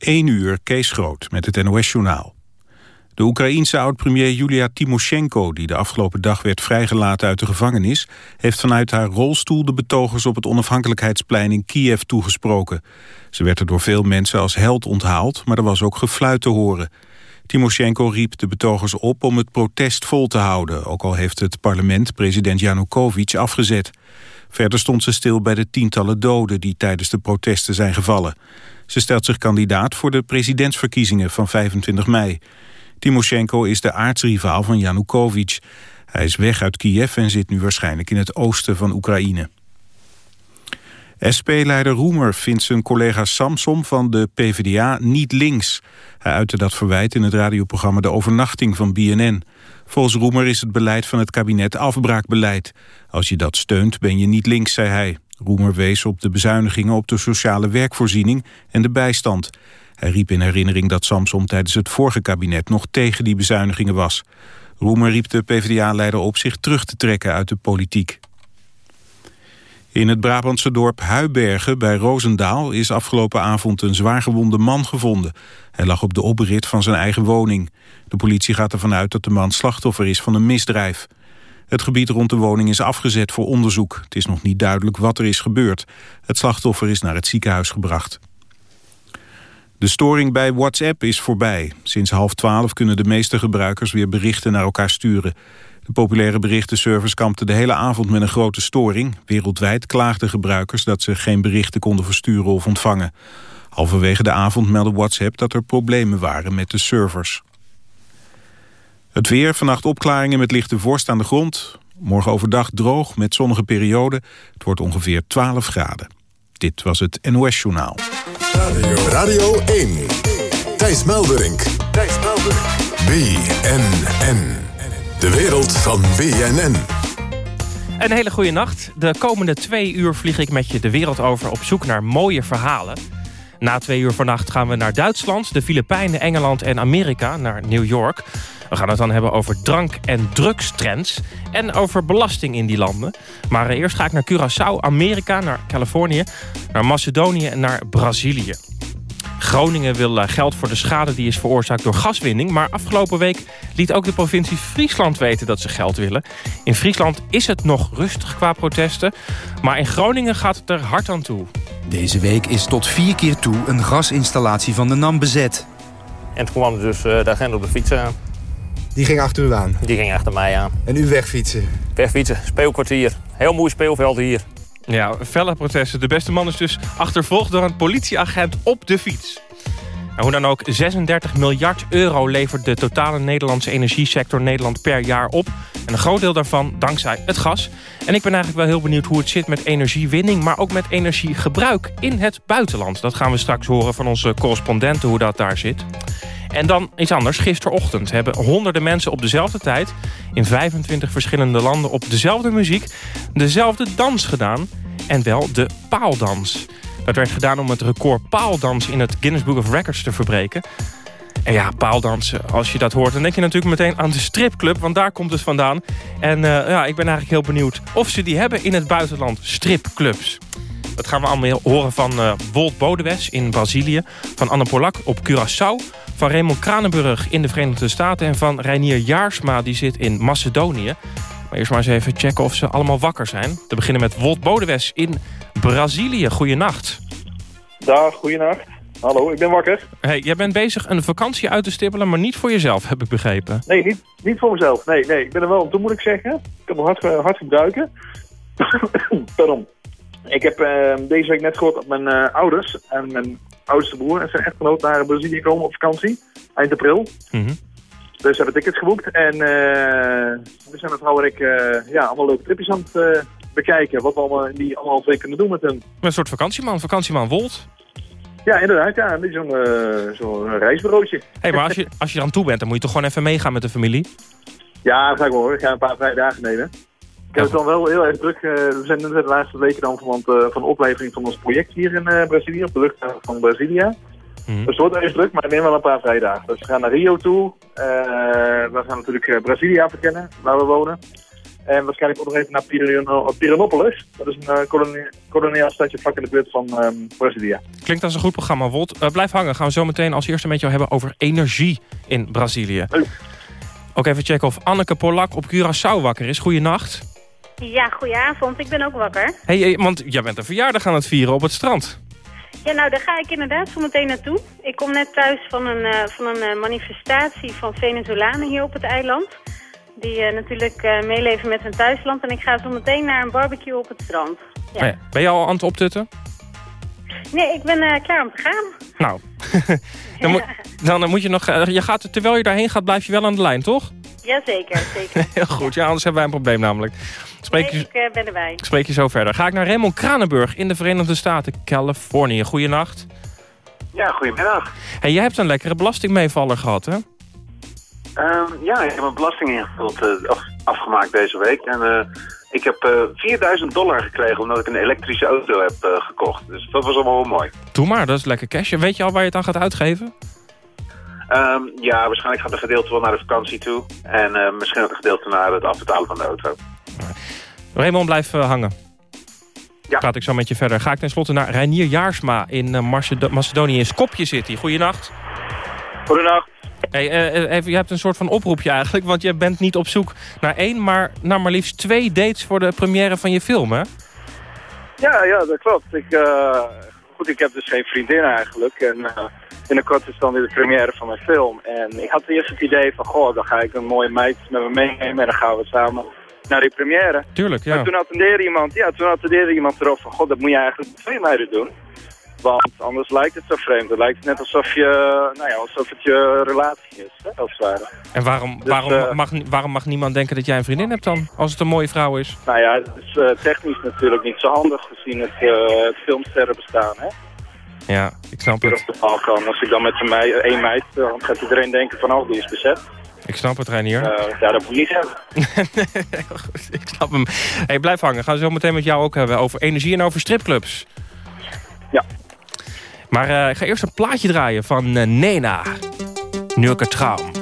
1 uur, Kees Groot, met het NOS-journaal. De Oekraïense oud-premier Julia Timoshenko, die de afgelopen dag werd vrijgelaten uit de gevangenis, heeft vanuit haar rolstoel de betogers op het onafhankelijkheidsplein in Kiev toegesproken. Ze werd er door veel mensen als held onthaald, maar er was ook gefluit te horen. Timoshenko riep de betogers op om het protest vol te houden, ook al heeft het parlement president Janukovic afgezet. Verder stond ze stil bij de tientallen doden die tijdens de protesten zijn gevallen. Ze stelt zich kandidaat voor de presidentsverkiezingen van 25 mei. Timoshenko is de aardsrivaal van Janukovic. Hij is weg uit Kiev en zit nu waarschijnlijk in het oosten van Oekraïne. SP-leider Roemer vindt zijn collega Samsom van de PvdA niet links. Hij uitte dat verwijt in het radioprogramma De Overnachting van BNN. Volgens Roemer is het beleid van het kabinet afbraakbeleid. Als je dat steunt ben je niet links, zei hij. Roemer wees op de bezuinigingen op de sociale werkvoorziening en de bijstand. Hij riep in herinnering dat Samsom tijdens het vorige kabinet nog tegen die bezuinigingen was. Roemer riep de PvdA-leider op zich terug te trekken uit de politiek. In het Brabantse dorp Huibergen bij Roosendaal is afgelopen avond een zwaargewonde man gevonden. Hij lag op de oprit van zijn eigen woning. De politie gaat ervan uit dat de man slachtoffer is van een misdrijf. Het gebied rond de woning is afgezet voor onderzoek. Het is nog niet duidelijk wat er is gebeurd. Het slachtoffer is naar het ziekenhuis gebracht. De storing bij WhatsApp is voorbij. Sinds half twaalf kunnen de meeste gebruikers weer berichten naar elkaar sturen. De populaire berichtenservice kampte de hele avond met een grote storing. Wereldwijd klaagden gebruikers dat ze geen berichten konden versturen of ontvangen. Halverwege de avond meldde WhatsApp dat er problemen waren met de servers. Het weer, vannacht opklaringen met lichte vorst aan de grond. Morgen overdag droog met zonnige periode. Het wordt ongeveer 12 graden. Dit was het NOS Journaal. Radio, Radio 1. Thijs Melderink. Thijs Melderink. BNN. De wereld van BNN. Een hele goede nacht. De komende twee uur vlieg ik met je de wereld over op zoek naar mooie verhalen. Na twee uur vannacht gaan we naar Duitsland, de Filipijnen, Engeland en Amerika, naar New York. We gaan het dan hebben over drank- en drugstrends en over belasting in die landen. Maar eerst ga ik naar Curaçao, Amerika, naar Californië, naar Macedonië en naar Brazilië. Groningen wil geld voor de schade die is veroorzaakt door gaswinning. Maar afgelopen week liet ook de provincie Friesland weten dat ze geld willen. In Friesland is het nog rustig qua protesten. Maar in Groningen gaat het er hard aan toe. Deze week is tot vier keer toe een gasinstallatie van de NAM bezet. En toen kwam dus uh, de agent op de fiets aan. Die ging achter u aan? Die ging achter mij aan. En u wegfietsen? Wegfietsen, speelkwartier. Heel mooi speelveld hier. Ja, felle protesten. De beste man is dus achtervolgd door een politieagent op de fiets. Hoe dan ook, 36 miljard euro levert de totale Nederlandse energiesector Nederland per jaar op. En een groot deel daarvan dankzij het gas. En ik ben eigenlijk wel heel benieuwd hoe het zit met energiewinning... maar ook met energiegebruik in het buitenland. Dat gaan we straks horen van onze correspondenten hoe dat daar zit. En dan iets anders. Gisterochtend hebben honderden mensen op dezelfde tijd... in 25 verschillende landen op dezelfde muziek... dezelfde dans gedaan. En wel de paaldans. Dat werd gedaan om het record paaldans in het Guinness Book of Records te verbreken. En ja, paaldansen, als je dat hoort... dan denk je natuurlijk meteen aan de stripclub, want daar komt het vandaan. En uh, ja, ik ben eigenlijk heel benieuwd of ze die hebben in het buitenland, stripclubs. Dat gaan we allemaal horen van uh, Wolt Bodewes in Brazilië... van Anne Polak op Curaçao... van Raymond Kranenburg in de Verenigde Staten... en van Reinier Jaarsma, die zit in Macedonië. Maar eerst maar eens even checken of ze allemaal wakker zijn. Te beginnen met Wolt Bodewes in Brazilië. Goeienacht. Dag, goeienacht. Hallo, ik ben wakker. Hey, jij bent bezig een vakantie uit te stippelen, maar niet voor jezelf, heb ik begrepen. Nee, niet, niet voor mezelf. Nee, nee, ik ben er wel om toe, moet ik zeggen. Ik heb hem hard, hard gebruiken. Pardon. Ik heb uh, deze week net gehoord dat mijn uh, ouders en mijn oudste broer en zijn echtgenoot naar Brazilië komen op vakantie. Eind april. Mm -hmm. Dus hebben tickets geboekt. En uh, we zijn met vrouw en ik ja, allemaal leuke tripjes aan het bekijken. Wat we allemaal, die allemaal twee kunnen doen met hen. Een soort vakantieman, vakantieman Wolt. Ja, inderdaad. Ja, een beetje zo'n uh, zo reisbureautje. hey, maar als je, als je er aan toe bent, dan moet je toch gewoon even meegaan met de familie? Ja, dat ga ik wel hoor. Ik ga een paar vrije dagen nemen. Ik heb het dan wel heel erg druk. Uh, we zijn net de laatste weken dan van, uh, van de oplevering van ons project hier in uh, Brazilië, op de luchthaven van Brazilia. Mhm. Dus het wordt erg druk, maar ik neem wel een paar vrije dagen. Dus we gaan naar Rio toe. we gaan natuurlijk Brazilia verkennen, waar we wonen. En waarschijnlijk ook nog even naar Pirino- Pirinopolis. Dat is een uh, kolonie, koloniaal stadje vlak in de buurt van ehm, Brazilië. Klinkt als een goed programma, Wolt. Uh, blijf hangen. Gaan we zo meteen als eerste met jou hebben over energie in Brazilië. Leuk. Ook even checken of Anneke Polak op Curaçao wakker is. Goeienacht. Ja, goedenavond. Ik ben ook wakker. Hey, hey, want jij bent een verjaardag aan het vieren op het strand. Ja, nou, daar ga ik inderdaad zo meteen naartoe. Ik kom net thuis van een, uh, van een uh, manifestatie van Venezolanen hier op het eiland. Die uh, natuurlijk meeleven met hun thuisland. En ik ga zo meteen naar een barbecue op het strand. Ja. Oh ja. Ben je al aan het optutten? Nee, ik ben klaar om te gaan. Nou, dan, moet, dan moet je nog... je gaat, terwijl je daarheen gaat, blijf je wel aan de lijn, toch? Jazeker, zeker. Heel goed, ja, anders hebben wij een probleem namelijk. Spreek nee, je, ik ben erbij. Ik spreek je zo verder. Ga ik naar Raymond Kranenburg in de Verenigde Staten, Californië. Goeienacht. Ja, goedemiddag. Hey, jij hebt een lekkere belastingmeevaller gehad, hè? Um, ja, ik heb mijn belasting ingevuld, uh, af, afgemaakt deze week. En uh, ik heb uh, 4000 dollar gekregen omdat ik een elektrische auto heb uh, gekocht. Dus dat was allemaal wel mooi. Doe maar, dat is lekker cash. Weet je al waar je het aan gaat uitgeven? Um, ja, waarschijnlijk gaat een gedeelte wel naar de vakantie toe. En uh, misschien ook een gedeelte naar het afbetalen van de auto. Raymond, blijf uh, hangen. Ja. Praat ik zo met je verder. Ga ik tenslotte naar Reinier Jaarsma in uh, Macedo Macedonië in Skopje City. Goeienacht. Goedenacht. Hey, even, je hebt een soort van oproepje eigenlijk. Want je bent niet op zoek naar één, maar naar maar liefst twee dates voor de première van je film, hè? Ja, ja, dat klopt. Ik, goed, ik heb dus geen vriendin eigenlijk. En binnenkort is dan weer de première van mijn film. En ik had eerst het idee van, goh, dan ga ik een mooie meid met me meenemen en dan gaan we samen naar die première. Tuurlijk, ja. Maar toen attendeerde iemand, ja, toen attendeerde iemand erop van, god, dat moet je eigenlijk met twee meiden doen. Want anders lijkt het zo vreemd. Het lijkt net alsof, je, nou ja, alsof het je relatie is, hè, als het ware. En waarom, dus, waarom, uh, mag, waarom mag niemand denken dat jij een vriendin hebt dan? Als het een mooie vrouw is? Nou ja, het is uh, technisch natuurlijk niet zo handig gezien het, uh, het filmsterren bestaan, hè. Ja, ik snap het. Op de balkan. Als ik dan met een meid, één meid, dan gaat iedereen denken van, oh, die is bezet. Ik snap het, Reinier. Uh, ja, dat moet je niet hebben. nee, ik snap hem. Hey, blijf hangen. Gaan we zo meteen met jou ook hebben over energie en over stripclubs. Ja. Maar uh, ik ga eerst een plaatje draaien van uh, Nena. Nurke Traum.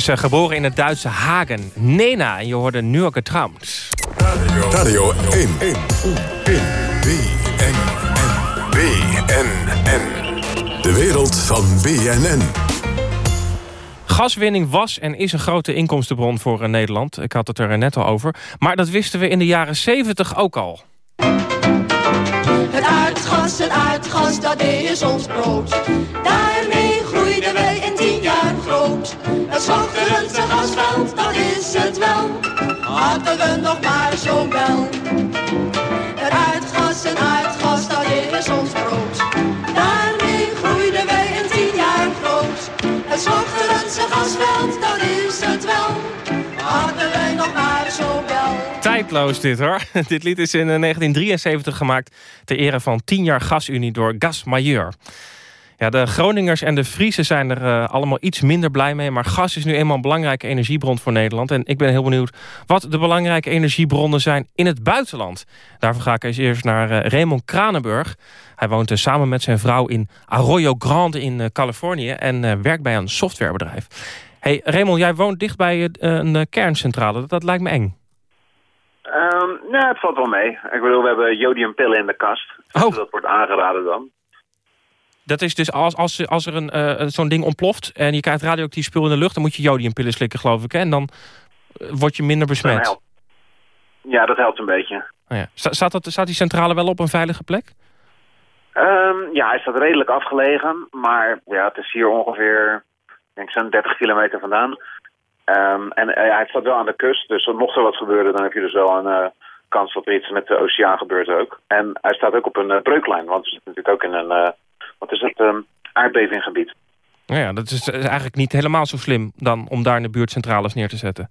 Is eh, geboren in het Duitse Hagen. Nena, en je hoorde nu ook getrouwd. Radio 1. 1. 1. BNN. BNN. De wereld van BNN. Gaswinning was en is een grote inkomstenbron voor eh, Nederland. Ik had het er net al over. Maar dat wisten we in de jaren 70 ook al. Het aardgas, het aardgas, dat is ons brood. Gasveld, dat is het wel. Hadden we nog maar zo wel. Het aardgas, het aardgas, dat is ons brood. Daarmee groeiden wij in tien jaar groot. Het Schotterendse gasveld, dat is het wel. Hadden wij nog maar zo wel. Tijdloos dit hoor. dit lied is in eh, 1973 gemaakt ter ere van 10 jaar gasunie door Gas Majeur. Ja, de Groningers en de Friese zijn er eh, allemaal iets minder blij mee. Maar gas is nu eenmaal een belangrijke energiebron voor Nederland. En ik ben heel benieuwd wat de belangrijke energiebronnen zijn in het buitenland. Daarvoor ga ik eens eerst naar eh, Raymond Kranenburg. Hij woont eh, samen met zijn vrouw in Arroyo Grande in Californië. En werkt bij een softwarebedrijf. Hey Raymond, jij woont dicht bij eh, een kerncentrale. Dat, dat lijkt me eng. Ehm nou, het valt wel mee. Ik bedoel, we hebben jodiumpillen in de kast. Dus Oh. dat wordt aangeraden dan. Dat is dus als, als, als er een, eh, zo'n ding ontploft... en je krijgt radioactief spul in de lucht... dan moet je jodiumpillen slikken, geloof ik. Hè? En dan eh, word je minder besmet. Ja, dat helpt een beetje. Oh ja. Sta- staat, dat, staat die centrale wel op een veilige plek? Ehm, ja, hij staat redelijk afgelegen. Maar ja, het is hier ongeveer, denk zo'n 30 kilometer vandaan. Ehm, en eh, hij staat wel aan de kust. Dus mocht er wat gebeuren, dan heb je dus wel een kans dat er iets met de oceaan gebeurt ook. En hij staat ook op een breuklijn. Want we zitten natuurlijk ook in een, wat is het, ehm aardbevinggebied. Nou ja, dat is is eigenlijk niet helemaal zo slim... dan om daar in de buurt centrales neer te zetten.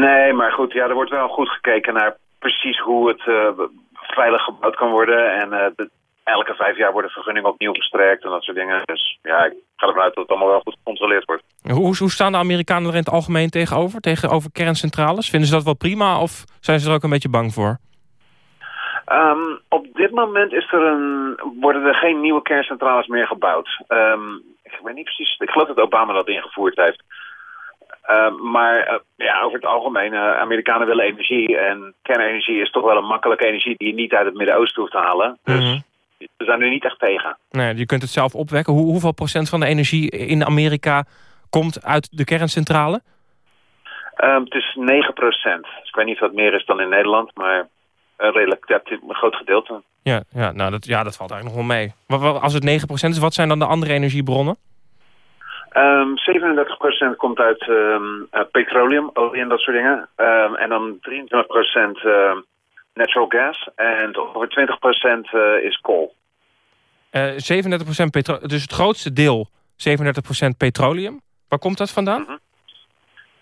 Nee, maar goed, ja, er wordt wel goed gekeken naar precies hoe het eh, veilig gebouwd kan worden. En eh, de- elke vijf jaar wordt de vergunning opnieuw verstrekt en dat soort dingen. Dus ja, ik ga ervan uit dat het allemaal wel goed gecontroleerd wordt. Hoe, hoe staan de Amerikanen er in het algemeen tegenover? Tegenover kerncentrales? Vinden ze dat wel prima of zijn ze er ook een beetje bang voor? Ehm, op dit moment is er een, worden er geen nieuwe kerncentrales meer gebouwd. Ehm, ik weet niet precies, ik geloof dat Obama dat ingevoerd heeft. Ehm, maar eh, ja, over het algemeen, eh, Amerikanen willen energie. En kernenergie is toch wel een makkelijke energie die je niet uit het Midden-Oosten hoeft te halen. Mhm. We zijn er niet echt tegen. Nee, je kunt het zelf opwekken. Hoe, hoeveel procent van de energie in Amerika komt uit de kerncentrale? Ehm, het is 9 procent. Dus ik weet niet wat meer is dan in Nederland, maar een redelijk ja, het is een groot gedeelte. Ja, ja, nou dat, ja, dat valt eigenlijk nog wel mee. Wat, als het 9% is, wat zijn dan de andere energiebronnen? Ehm 37 procent komt uit ehm, eh, petroleum, olie en dat soort dingen. Ehm, en dan 23 procent ehm, natural gas. En ongeveer 20 procent eh, is kool. Eh 37% petro dus het grootste deel, 37% petroleum. Waar komt dat vandaan?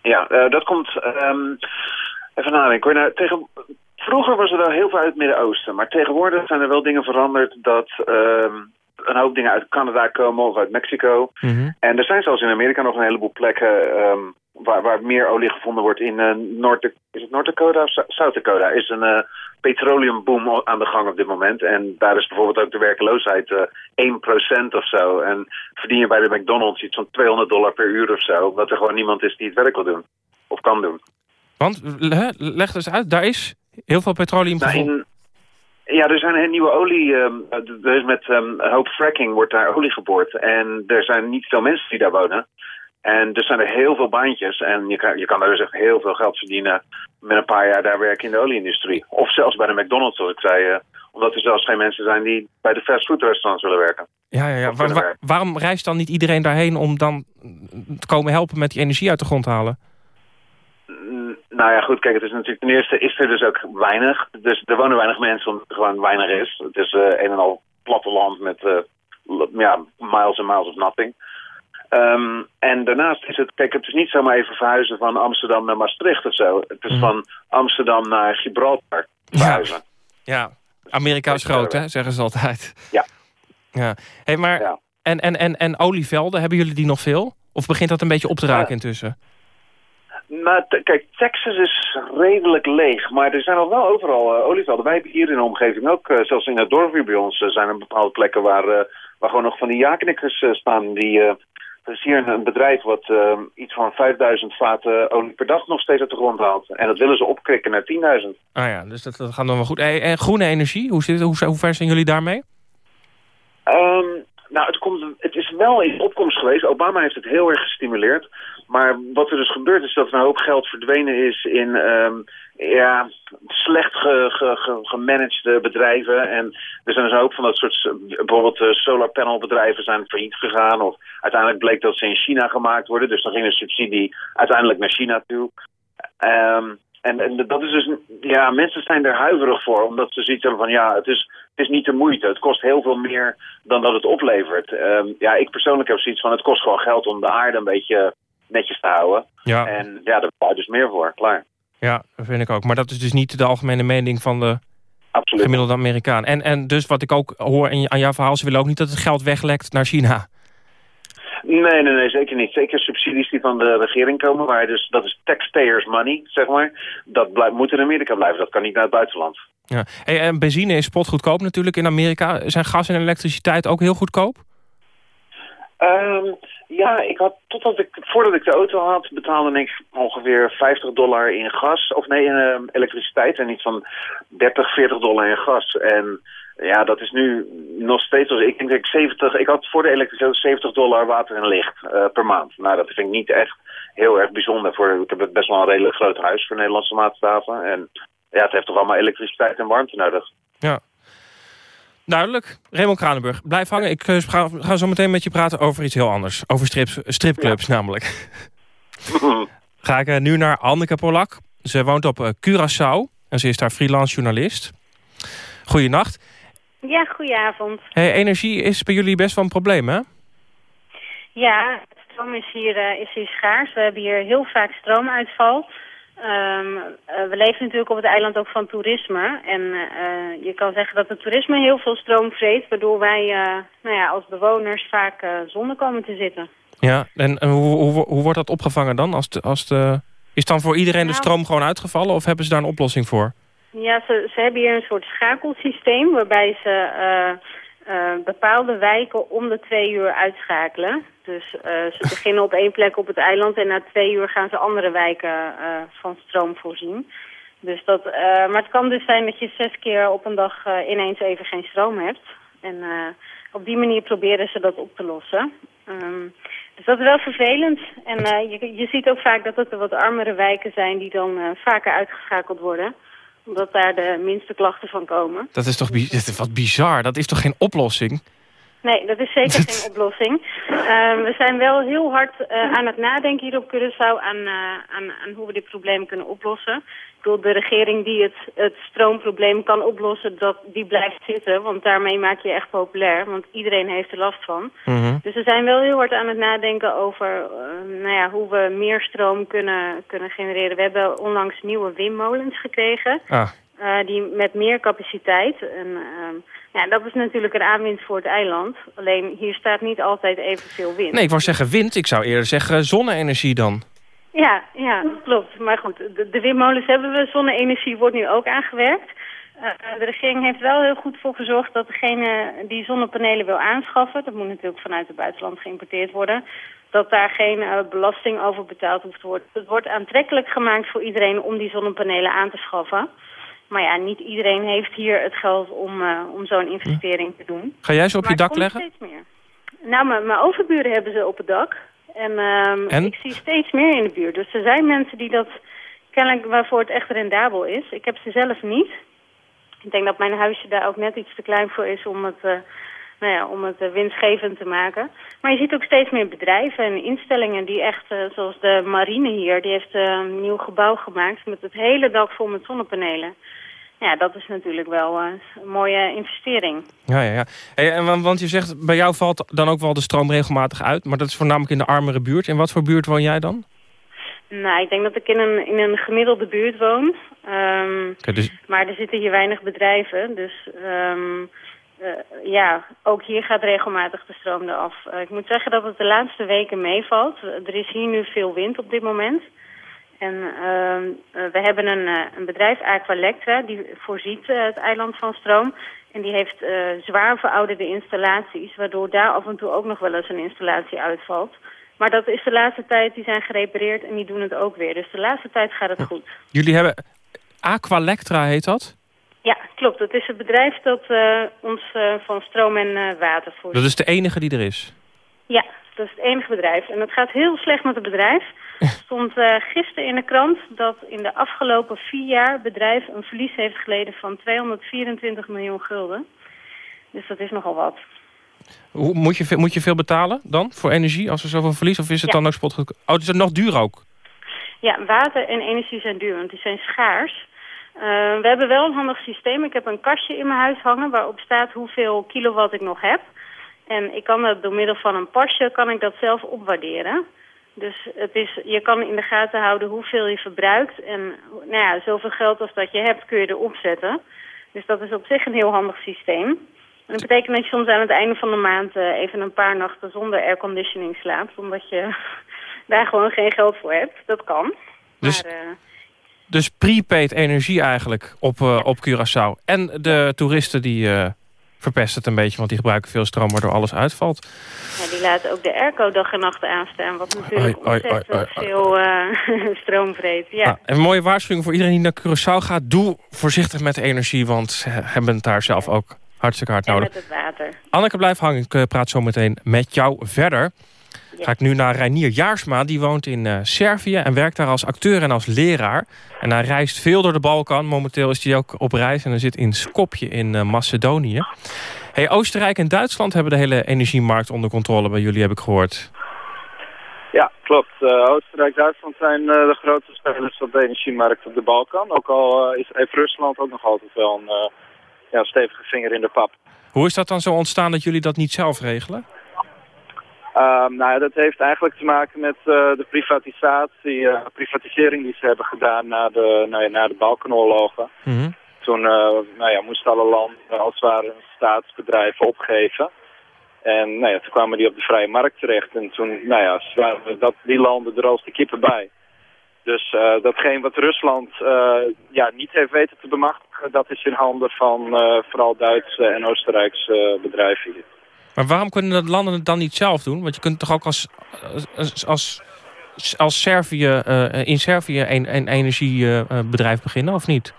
Ja, eh, dat komt... ehm, even nadenken. Nou, tegen, vroeger was er wel heel veel uit het Midden-Oosten. Maar tegenwoordig zijn er wel dingen veranderd dat... ehm, een hoop dingen uit Canada komen of uit Mexico. En er zijn zelfs in Amerika nog een heleboel plekken ehm, waar, waar meer olie gevonden wordt. In eh, Noord is het North Dakota of Su- South Dakota is een eh petroleumboom aan de gang op dit moment. En daar is bijvoorbeeld ook de werkloosheid eh 1% of zo. En verdien je bij de McDonald's iets van 200 dollar per uur of zo. Omdat er gewoon niemand is die het werk wil doen. Of kan doen. Want, leg eens uit, daar is heel veel petroleum Nou, ja, er zijn nieuwe olie. ehm, is met ehm, een hoop fracking wordt daar olie geboord. En er zijn niet veel mensen die daar wonen. En dus zijn er heel veel baantjes. En je kan, je kan daar dus echt heel veel geld verdienen met een paar jaar daar werken in de olieindustrie. Of zelfs bij de McDonald's, zoals ik zei. eh, omdat er zelfs geen mensen zijn die bij de fastfoodrestaurants willen werken. Ja, ja, ja. Waar- waar- waarom reist dan niet iedereen daarheen om dan te komen helpen met die energie uit de grond te halen? Nou ja, goed, kijk, het is natuurlijk ten eerste is er dus ook weinig. Dus er wonen weinig mensen omdat er gewoon weinig is. Het is eh, een en al platteland met eh, ja, miles en miles of nothing. Ehm, en daarnaast is het, kijk, het is niet zomaar even verhuizen van Amsterdam naar Maastricht of zo. Het is van Amsterdam naar Gibraltar verhuizen. Ja, Amerika is groot, hè, zeggen ze altijd. Ja. ja. Hey, maar, en, en, en, en olievelden, hebben jullie die nog veel? Of begint dat een beetje op te raken intussen? Kijk, Texas is redelijk leeg, maar er zijn al wel overal eh, olievelden. Wij hebben hier in de omgeving ook, eh, zelfs in het dorp hier bij ons, eh, zijn er bepaalde plekken waar, waar gewoon nog van die ja-knikkers eh, staan die, Er is hier een bedrijf wat iets van 5000 vaten olie per dag nog steeds uit de grond haalt. En dat willen ze opkrikken naar 10.000. Ah ja, dus dat, dat gaat dan wel goed. En, en groene energie, hoe, zit hoe, hoe ver zijn jullie daarmee? Um, nou, het, komt, het is wel in opkomst geweest. Obama heeft het heel erg gestimuleerd. Maar wat er dus gebeurt is dat er een hoop geld verdwenen is in um, ja, slecht ge, bedrijven. En er zijn dus een hoop van dat soort, bijvoorbeeld uh, solar panel bedrijven zijn failliet gegaan. Of uiteindelijk bleek dat ze in China gemaakt worden. Dus dan ging de subsidie uiteindelijk naar China toe. Um, en, en dat is dus, ja, mensen zijn er huiverig voor, omdat ze zoiets hebben van, ja, het is, het is niet de moeite. Het kost heel veel meer dan dat het oplevert. Um, ja, ik persoonlijk heb zoiets van, het kost gewoon geld om de aarde een beetje netjes te houden. Ja. En ja, daar betaal je dus meer voor, klaar. Ja, dat vind ik ook. Maar dat is dus niet de algemene mening van de Absoluut. gemiddelde Amerikaan. En, en dus wat ik ook hoor in, aan jouw verhaal, ze willen ook niet dat het geld weglekt naar China. Nee, nee, nee, zeker niet. Zeker subsidies die van de regering komen, maar dus, dat is taxpayers money, zeg maar. Dat blijft, moet in Amerika blijven, dat kan niet naar het buitenland. Ja. Hey, en benzine is spotgoedkoop natuurlijk in Amerika. Zijn gas en elektriciteit ook heel goedkoop? Um, ja, ik had, totdat ik, voordat ik de auto had, betaalde ik ongeveer 50 dollar in gas. Of nee, in uh, elektriciteit en iets van 30, 40 dollar in gas. En ja, dat is nu nog steeds, als ik denk ik 70, ik had voor de elektriciteit 70 dollar water en licht uh, per maand. Nou, dat vind ik niet echt heel erg bijzonder. Voor, ik heb best wel een redelijk groot huis voor Nederlandse maatstaven. En ja, het heeft toch allemaal elektriciteit en warmte nodig. Ja. Duidelijk. Raymond Kranenburg, blijf hangen. Ik uh, ga, ga, zo meteen met je praten over iets heel anders. Over strips, stripclubs ja. namelijk. ga ik uh, nu naar Anneke Polak. Ze woont op uh, Curaçao en ze is daar freelance journalist. Goeienacht. Ja, goedenavond. Hey, energie is bij jullie best wel een probleem, hè? Ja, stroom is hier, is hier schaars. We hebben hier heel vaak stroomuitval. Um, uh, we leven natuurlijk op het eiland ook van toerisme. En uh, je kan zeggen dat het toerisme heel veel stroom vreet... waardoor wij nou ja, als bewoners vaak zonder komen te zitten. Ja, en, en hoe, hoe, hoe, wordt dat opgevangen dan? Als de, als de, is dan voor iedereen de Nou- stroom gewoon uitgevallen... of hebben ze daar een oplossing voor? Ja, ze, ze hebben hier een soort schakelsysteem waarbij ze uh, uh, bepaalde wijken om de twee uur uitschakelen. Dus uh, ze beginnen op één plek op het eiland en na twee uur gaan ze andere wijken van stroom voorzien. Dus dat, maar het kan dus zijn dat je zes keer op een dag ineens even geen stroom hebt. En op die manier proberen ze dat op te lossen. Um, dus dat is wel vervelend. En je, je ziet ook vaak dat het de wat armere wijken zijn die dan vaker uitgeschakeld worden omdat daar de minste klachten van komen. Dat is toch wat bizar? Dat is toch geen oplossing? Nee, dat is zeker geen oplossing. Uh, we zijn wel heel hard uh, aan het nadenken hier op Curaçao aan, uh, aan, aan hoe we dit probleem kunnen oplossen. Ik bedoel, de regering die het, het stroomprobleem kan oplossen, dat, die blijft zitten. Want daarmee maak je echt populair, want iedereen heeft er last van. Mm -hmm. Dus we zijn wel heel hard aan het nadenken over nou ja, hoe we meer stroom kunnen, kunnen genereren. We hebben onlangs nieuwe windmolens gekregen. Ah. Uh, die met meer capaciteit. En, uh, ja, dat is natuurlijk een aanwinst voor het eiland. Alleen hier staat niet altijd evenveel wind. Nee, ik wou zeggen wind. Ik zou eerder zeggen zonne-energie dan. Ja, ja, klopt. Maar goed, de, de windmolens hebben we. Zonne-energie wordt nu ook aangewerkt. Uh, de regering heeft wel heel goed voor gezorgd dat degene die zonnepanelen wil aanschaffen... dat moet natuurlijk vanuit het buitenland geïmporteerd worden... dat daar geen uh, belasting over betaald hoeft te worden. Het wordt aantrekkelijk gemaakt voor iedereen om die zonnepanelen aan te schaffen... Maar ja, niet iedereen heeft hier het geld om, uh, om zo'n investering te doen. Ga jij ze op maar je dak leggen? steeds meer. Nou, mijn overburen hebben ze op het dak. En, um, en, ik zie steeds meer in de buurt. Dus er zijn mensen die dat kennelijk waarvoor het echt rendabel is. Ik heb ze zelf niet. Ik denk dat mijn huisje daar ook net iets te klein voor is om het, uh, nou ja, om het uh, winstgevend te maken. Maar je ziet ook steeds meer bedrijven en instellingen die echt, zoals de marine hier, die heeft een nieuw gebouw gemaakt met het hele dak vol met zonnepanelen. Ja, dat is natuurlijk wel uh, een mooie investering. Ja, ja, ja. Hey, en, want je zegt, bij jou valt dan ook wel de stroom regelmatig uit. Maar dat is voornamelijk in de armere buurt. In wat voor buurt woon jij dan? Nou, ik denk dat ik in een, in een gemiddelde buurt woon. Um, okay, dus... Maar er zitten hier weinig bedrijven. Dus um, uh, ja, ook hier gaat regelmatig de stroom eraf. Uh, ik moet zeggen dat het de laatste weken meevalt. Er is hier nu veel wind op dit moment. En ehm, eh, we hebben een, eh, een bedrijf, Aqualectra, die voorziet eh, het eiland van stroom. En die heeft eh, zwaar verouderde installaties, waardoor daar af en toe ook nog wel eens een installatie uitvalt. Maar dat is de laatste tijd, die zijn gerepareerd en die doen het ook weer. Dus de laatste tijd gaat het goed. Jullie hebben... Aqualectra heet dat? Ja, klopt. Het is het bedrijf dat ons van stroom en water voorziet. Dat is de enige die er is. Ja, dat is het enige bedrijf. En het gaat heel slecht met het bedrijf. Stond eh, gisteren in de krant dat in de afgelopen vier jaar het bedrijf een verlies heeft geleden van 224 miljoen gulden. Dus dat is nogal wat. Hoe, moet, je, moet je veel betalen dan voor energie als er zoveel verlies? Of is het Ja. dan ook spotgoedkoop? Oh, is het nog duur ook? Ja, water en energie zijn duur, want die zijn schaars. Eh, we hebben wel een handig systeem. Ik heb een kastje in mijn huis hangen waarop staat hoeveel kilowatt ik nog heb. En ik kan dat door middel van een pasje kan ik dat zelf opwaarderen. Dus het is, je kan in de gaten houden hoeveel je verbruikt. En nou ja, zoveel geld als dat je hebt kun je erop zetten. Dus dat is op zich een heel handig systeem. En dat betekent dat je soms aan het einde van de maand eh, even een paar nachten zonder airconditioning slaapt. Omdat je daar gewoon geen geld voor hebt. Dat kan. Dus- maar, eh, Dus prepaid energie eigenlijk op, eh, op Curaçao. En de toeristen die verpesten het een beetje... want die gebruiken veel stroom waardoor alles uitvalt. ja, die laten ook de airco dag en nacht aanstaan. Wat natuurlijk Oi, veel eh, stroom vreet. Ja. Nou, een mooie waarschuwing voor iedereen die naar Curaçao gaat. Doe voorzichtig met de energie, want ze hebben het daar zelf ook hartstikke hard en nodig. met het water. Anneke, blijf hangen. Ik eh, praat zo meteen met jou verder. Ga ik nu naar Reinier Jaarsma. Die woont in eh, Servië en werkt daar als acteur en als leraar. En hij reist veel door de Balkan. Momenteel is hij ook op reis en hij zit in Skopje in eh, Macedonië. Hey, Oostenrijk en Duitsland hebben de hele energiemarkt onder controle bij jullie, heb ik gehoord. Ja, klopt. Eh, Oostenrijk en Duitsland zijn de grootste spelers op de energiemarkt op de Balkan. Ook al is, heeft Rusland ook nog altijd wel een ja, stevige vinger in de pap. Hoe is dat dan zo ontstaan dat jullie dat niet zelf regelen? Ehm, nou ja, dat heeft eigenlijk te maken met eh, de privatisatie, eh, privatisering die ze hebben gedaan na de, nou ja, na de Balkanoorlogen. Mhm. Toen eh, nou ja, moesten alle landen als het ware een staatsbedrijf opgeven. En nou ja, toen kwamen die op de vrije markt terecht. En toen nou ja, waren dat, die landen er als de kippen bij. Dus eh, datgene wat Rusland ja, niet heeft weten te bemachtigen... dat is in handen van vooral Duitse en Oostenrijkse bedrijven hier. Maar waarom kunnen de landen het dan niet zelf doen? Want je kunt toch ook als, als, als, als Servië, eh, in Servië een, een energiebedrijf beginnen, of niet?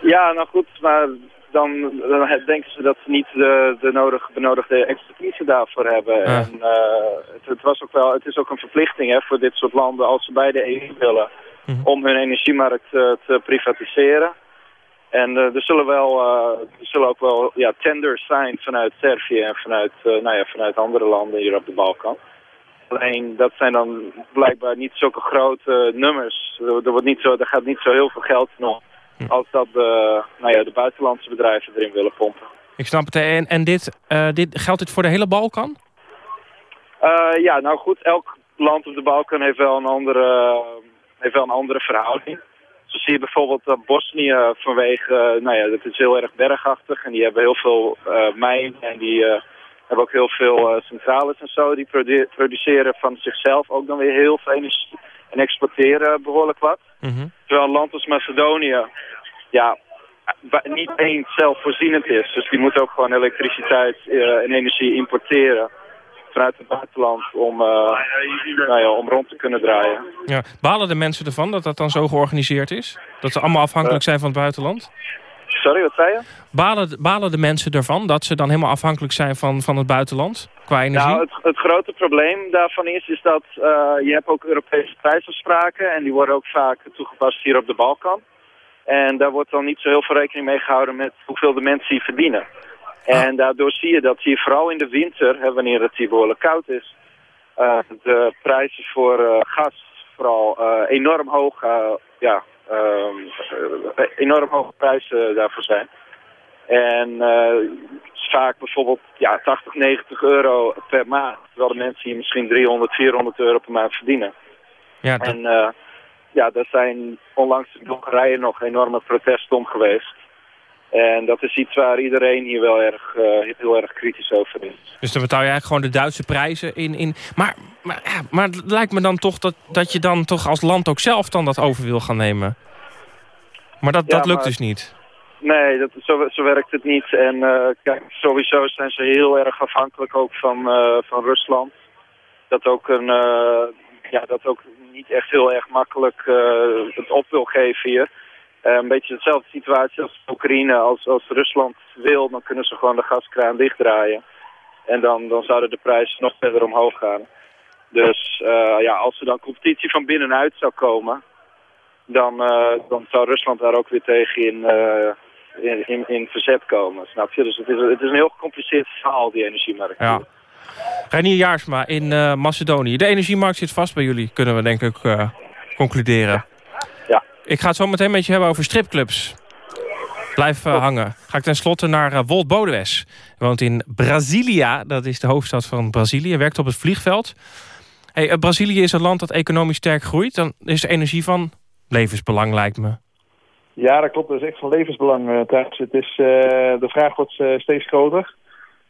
Ja, nou goed, maar dan, dan denken ze dat ze niet de, de nodig, benodigde expertise daarvoor hebben. Ja. En eh, het, het, was ook wel, het is ook een verplichting hè, voor dit soort landen als ze bij de EU willen Mhm. om hun energiemarkt eh, te privatiseren. En eh, er, zullen wel, eh, er zullen ook wel ja, tenders zijn vanuit Servië en vanuit, eh, nou ja, vanuit andere landen hier op de Balkan. Alleen dat zijn dan blijkbaar niet zulke grote nummers. Er, wordt niet zo, er gaat niet zo heel veel geld in om als dat de, nou ja, de buitenlandse bedrijven erin willen pompen. Ik snap het. En, en dit, eh, dit, geldt dit voor de hele Balkan? Ja, nou goed, elk land op de Balkan heeft wel een andere, heeft wel een andere verhouding. Zo zie je bijvoorbeeld dat Bosnië vanwege, eh, nou ja, dat is heel erg bergachtig en die hebben heel veel eh mijnen en die eh, hebben ook heel veel eh, centrales en zo. Die produ- produceren van zichzelf ook dan weer heel veel energie en exporteren behoorlijk wat. Terwijl een land als Macedonië, ja, niet eens zelfvoorzienend is. Dus die moet ook gewoon elektriciteit eh, en energie importeren vanuit het buitenland om, eh, nou ja, om rond te kunnen draaien. Ja. Balen de mensen ervan dat dat dan zo georganiseerd is? Dat ze allemaal afhankelijk zijn van het buitenland? Sorry, wat zei je? Balen, balen de mensen ervan dat ze dan helemaal afhankelijk zijn van, van het buitenland qua energie? Nou, het, het grote probleem daarvan is, is dat eh, je hebt ook Europese prijsafspraken en die worden ook vaak toegepast hier op de Balkan. En daar wordt dan niet zo heel veel rekening mee gehouden met hoeveel de mensen hier verdienen. En daardoor zie je dat hier vooral in de winter, hè, wanneer het hier behoorlijk koud is, eh, de prijzen voor eh, gas vooral eh, enorm hoog, ja, ehm, eh, enorm hoge prijzen daarvoor zijn. En vaak bijvoorbeeld ja, 80, 90 euro per maand. Terwijl de mensen hier misschien 300, 400 euro per maand verdienen. Ja, dat- En ja, daar zijn onlangs in Bulgarije nog enorme protesten om geweest. En dat is iets waar iedereen hier wel erg, eh, heel erg kritisch over is. Dus dan betaal je eigenlijk gewoon de Duitse prijzen in... in... Maar Maar, ja, maar het lijkt me dan toch dat, dat je dan toch als land ook zelf dan dat over wil gaan nemen. Maar dat, Ja, dat lukt maar- dus niet. Nee, dat, zo, zo werkt het niet. En eh, kijk, sowieso zijn ze heel erg afhankelijk ook van, eh, van Rusland. Dat ook, een, ja, dat ook niet echt heel erg makkelijk het op wil geven hier. Eh, een beetje dezelfde situatie als Oekraïne. Als, als Rusland wil, dan kunnen ze gewoon de gaskraan dichtdraaien. En dan, dan zouden de prijzen nog verder omhoog gaan. Dus eh, ja, als er dan competitie van binnenuit zou komen, dan, eh, dan zou Rusland daar ook weer tegen in, in, in, in verzet komen. Snap je? Dus het is, het is een heel gecompliceerd verhaal, die energiemarkt. Ja. Reinier Jaarsma in eh, Macedonië. De energiemarkt zit vast bij jullie, kunnen we denk ik concluderen. Ik ga het zo meteen met je hebben over stripclubs. Blijf eh, hangen. Ga ik tenslotte naar eh, Wolt Bodewes. Hij woont in Brasilia, dat is de hoofdstad van Brazilië. Werkt op het vliegveld. Hey, eh, Brazilië is een land dat economisch sterk groeit. Dan is de energie van levensbelang, lijkt me. Ja, dat klopt. Dat is echt van levensbelang uh. Het is, uh, de vraag wordt uh, steeds groter.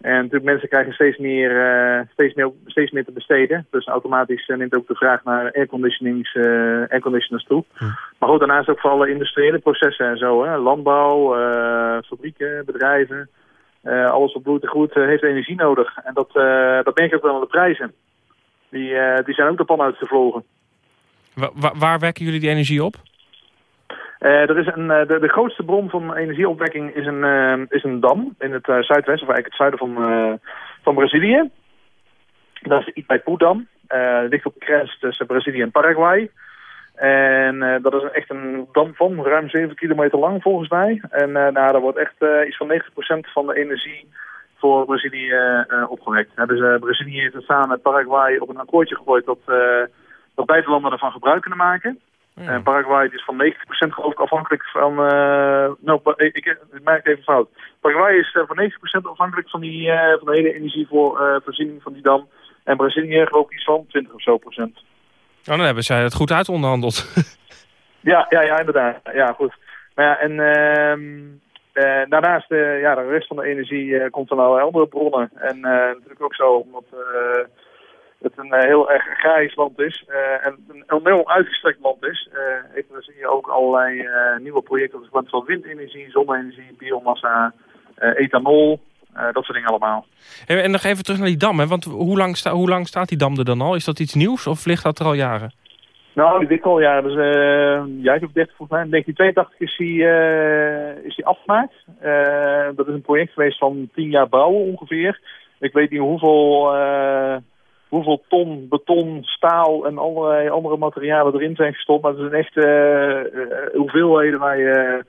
En natuurlijk mensen krijgen steeds meer, uh, steeds meer, steeds meer te besteden. Dus automatisch neemt ook de vraag naar airconditionings, airconditioners toe. Hm. Maar goed, daarnaast ook voor alle industriële processen en zo. Hè. Landbouw, fabrieken, bedrijven. alles wat bloeit en groeit heeft energie nodig. En dat, dat merk je ook wel aan de prijzen. Die, die zijn ook de pan uitgevlogen. Wa waar werken jullie die energie op? Uh, er is een, uh, de, de, grootste bron van energieopwekking is een, uh, is een dam in het zuidwesten, of eigenlijk het zuiden van, van Brazilië. Dat is de Itaipu-dam. ligt op de grens tussen Brazilië en Paraguay. En dat is echt een dam van ruim 7 kilometer lang volgens mij. En nou, daar wordt echt iets van 90% van de energie voor Brazilië opgewekt. dus Brazilië heeft het samen met Paraguay op een akkoordje gegooid dat beide landen ervan gebruik kunnen maken. Ja. En Paraguay is van 90% geloof ik afhankelijk van... Uh, nou, ik, ik, het even fout. Paraguay is uh, van 90% afhankelijk van, die, uh, van de hele energievoorziening van die dam. En Brazilië geloof ik iets van 20 of zo procent. Oh, dan hebben zij het goed uit onderhandeld. ja, ja, ja, inderdaad. Ja, goed. Maar ja, en uh, daarnaast, ja, de rest van de energie komt van allerlei andere bronnen. En natuurlijk ook zo, omdat het een uh, heel erg agrarisch land is uh, en een heel uitgestrekt land is, uh, heeft Brazilië ook allerlei nieuwe projecten op het gebied van windenergie, zonne-energie, biomassa, ethanol, dat soort dingen allemaal. En, en nog even terug naar die dam, hè? want hoe lang, sta, hoe lang staat die dam er dan al? Is dat iets nieuws of ligt dat er al jaren? Nou, die ligt al jaren. Dus, ja, ik heb 30 volgens mij. In 1982 is die, is die afgemaakt. dat is een project geweest van 10 jaar bouwen ongeveer. Ik weet niet hoeveel hoeveel ton beton, staal en allerlei andere materialen erin zijn gestopt. Maar het zijn echt uh, uh, hoeveelheden waar je,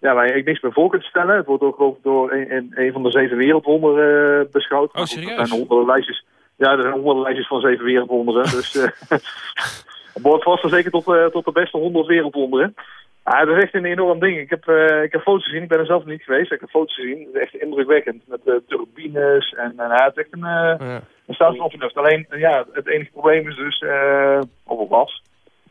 ja, waar je echt niks meer voor kunt stellen. Het wordt ook geloof ik door een, van de zeven wereldwonderen uh, beschouwd. Oh, serieus? Er zijn honderden lijstjes, ja, er zijn honderden lijstjes van zeven wereldwonderen. dus het behoort vast wel zeker tot, tot de beste honderd wereldwonderen. Ja, dat is echt een enorm ding. Ik heb, uh, ik heb foto's gezien. Ik ben er zelf niet geweest. Ik heb foto's gezien. Het is echt indrukwekkend. Met uh, turbines. En uh, het is echt een, ja. een staat van opvernuft. Alleen, ja, het enige probleem is dus, of het was,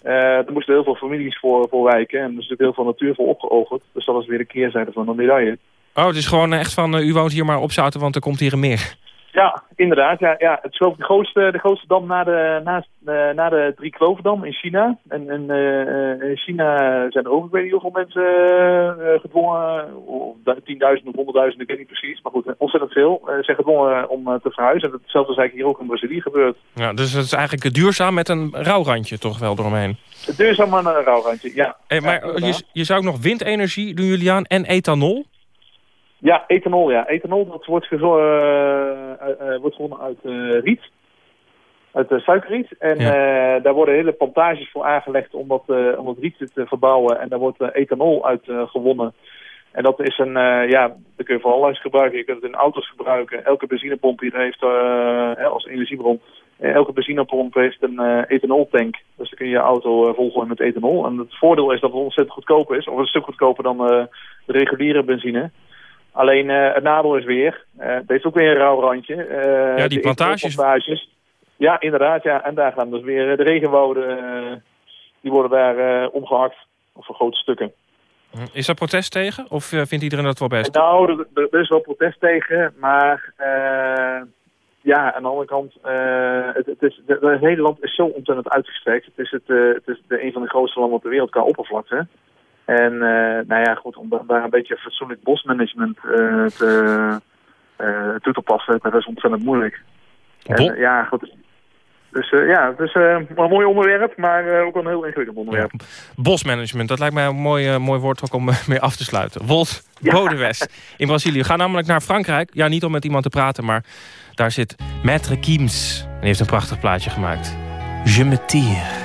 er moesten heel veel families voor, voor wijken. En er is natuurlijk heel veel natuur voor opgeoverd. Dus dat is weer de keerzijde van de medaille. Oh, het is gewoon echt van, u woont hier maar op Zouten, want er komt hier een meer. Ja, inderdaad. Ja, ja. Het is geloof ik de grootste, de grootste dam na de, na, uh, na de Drie Kloverdam in China. En, en uh, in China zijn er ook, ik weet niet hoeveel mensen uh, gedwongen, tienduizenden, honderdduizenden, ik weet niet precies. Maar goed, ontzettend veel zijn gedwongen om te verhuizen. En hetzelfde is eigenlijk hier ook in Brazilië gebeurd. Ja, dus het is eigenlijk duurzaam met een rouwrandje toch wel doorheen. Duurzaam met een rouwrandje, ja. Hey, maar ja, je, je zou ook nog windenergie doen jullie aan en ethanol? Ja, ethanol, ja. Ethanol dat wordt, gezo uh, uh, wordt gewonnen uit riet. Uit suikerriet. En ja. daar worden hele plantages voor aangelegd om dat, om dat riet te verbouwen. En daar wordt ethanol uit gewonnen. En dat is een, ja, dat kun je voor alles gebruiken. Je kunt het in auto's gebruiken. Elke benzinepomp hier heeft als energiebron. Elke benzinepomp heeft een ethanoltank. Dus dan kun je je auto volgooien met ethanol. En het voordeel is dat het ontzettend goedkoop is. Of een stuk goedkoper dan de reguliere benzine. Alleen uh, het nadeel is weer, uh, het heeft ook weer een rauw randje. Uh, ja, die plantages. plantages. Ja, inderdaad. Ja. En daar gaan dus weer de regenwouden, die worden daar omgehakt. Of voor grote stukken. Is daar protest tegen? Of vindt iedereen dat wel best? Nou, er, er is wel protest tegen. Maar ja, aan de andere kant, eh, het, het, is, de, het hele land is zo ontzettend uitgestrekt. Het is, het, eh, het is de, een van de grootste landen ter wereld qua oppervlakte. En eh, nou ja, goed, om da- daar een beetje fatsoenlijk bosmanagement eh, te, eh, toe te passen, dat is ontzettend moeilijk. En, ja, goed. Dus ja, het is een mooi onderwerp, maar ook een heel ingewikkeld onderwerp. Bosmanagement, dat lijkt mij een mooi, mooi woord ook om mee af te sluiten. Wolt Bodewes in Brazilië. Ga namelijk naar Frankrijk. Ja, niet om met iemand te praten, maar daar zit Maître Kiems. En die heeft een prachtig plaatje gemaakt. Je me tire.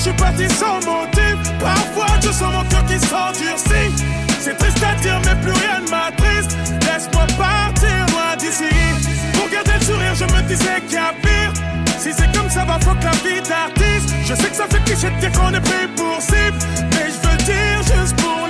Je suis parti sans motif. Parfois je sens mon cœur qui s'endurcit. C'est triste à dire, mais plus rien ne m'attriste. Laisse-moi partir loin d'ici. Pour garder le sourire, je me disais qu'il y a pire. Si c'est comme ça, va fuck la vie d'artiste. Je sais que ça fait cliché de dire qu'on est pris pour cible. Mais je veux dire juste pour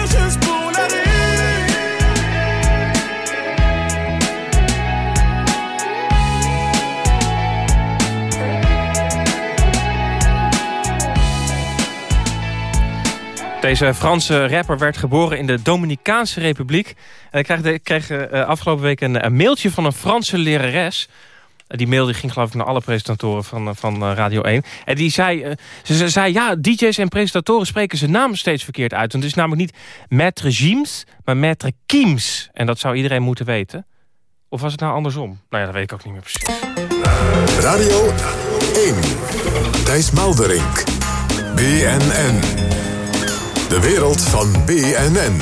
Deze Franse rapper werd geboren in de Dominicaanse Republiek. En ik kreeg, kreeg eh, afgelopen week een, mailtje van een Franse lerares. Eh, Die mail die ging geloof ik naar alle presentatoren van, eh, van Radio 1. En die zei, ze, ze zei, ja, DJ's en presentatoren spreken zijn naam steeds verkeerd uit. Want het is namelijk niet Maître Gims, maar Maître Kiems. En dat zou iedereen moeten weten. Of was het nou andersom? Nou ja, dat weet ik ook niet meer precies. Radio 1. Thijs Maalderink. BNN. De wereld van BNN.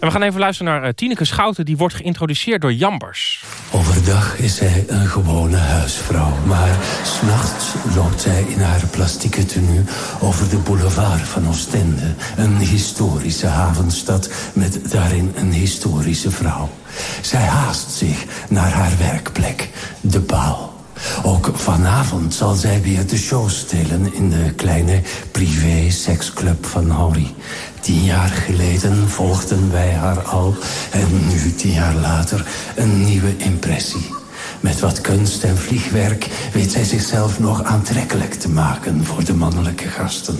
En we gaan even luisteren naar eh, Tineke Schouten. Die wordt geïntroduceerd door Jambers. Overdag is zij een gewone huisvrouw, maar s'nachts loopt zij in haar plastieke tenue over de boulevard van Oostende. Een historische havenstad met daarin een historische vrouw. Zij haast zich naar haar werkplek, de paal. Ook vanavond zal zij weer de show stelen in de kleine privé-seksclub van Henri. Tien jaar geleden volgden wij haar al en nu, tien jaar later, een nieuwe impressie. Met wat kunst en vliegwerk weet zij zichzelf nog aantrekkelijk te maken voor de mannelijke gasten.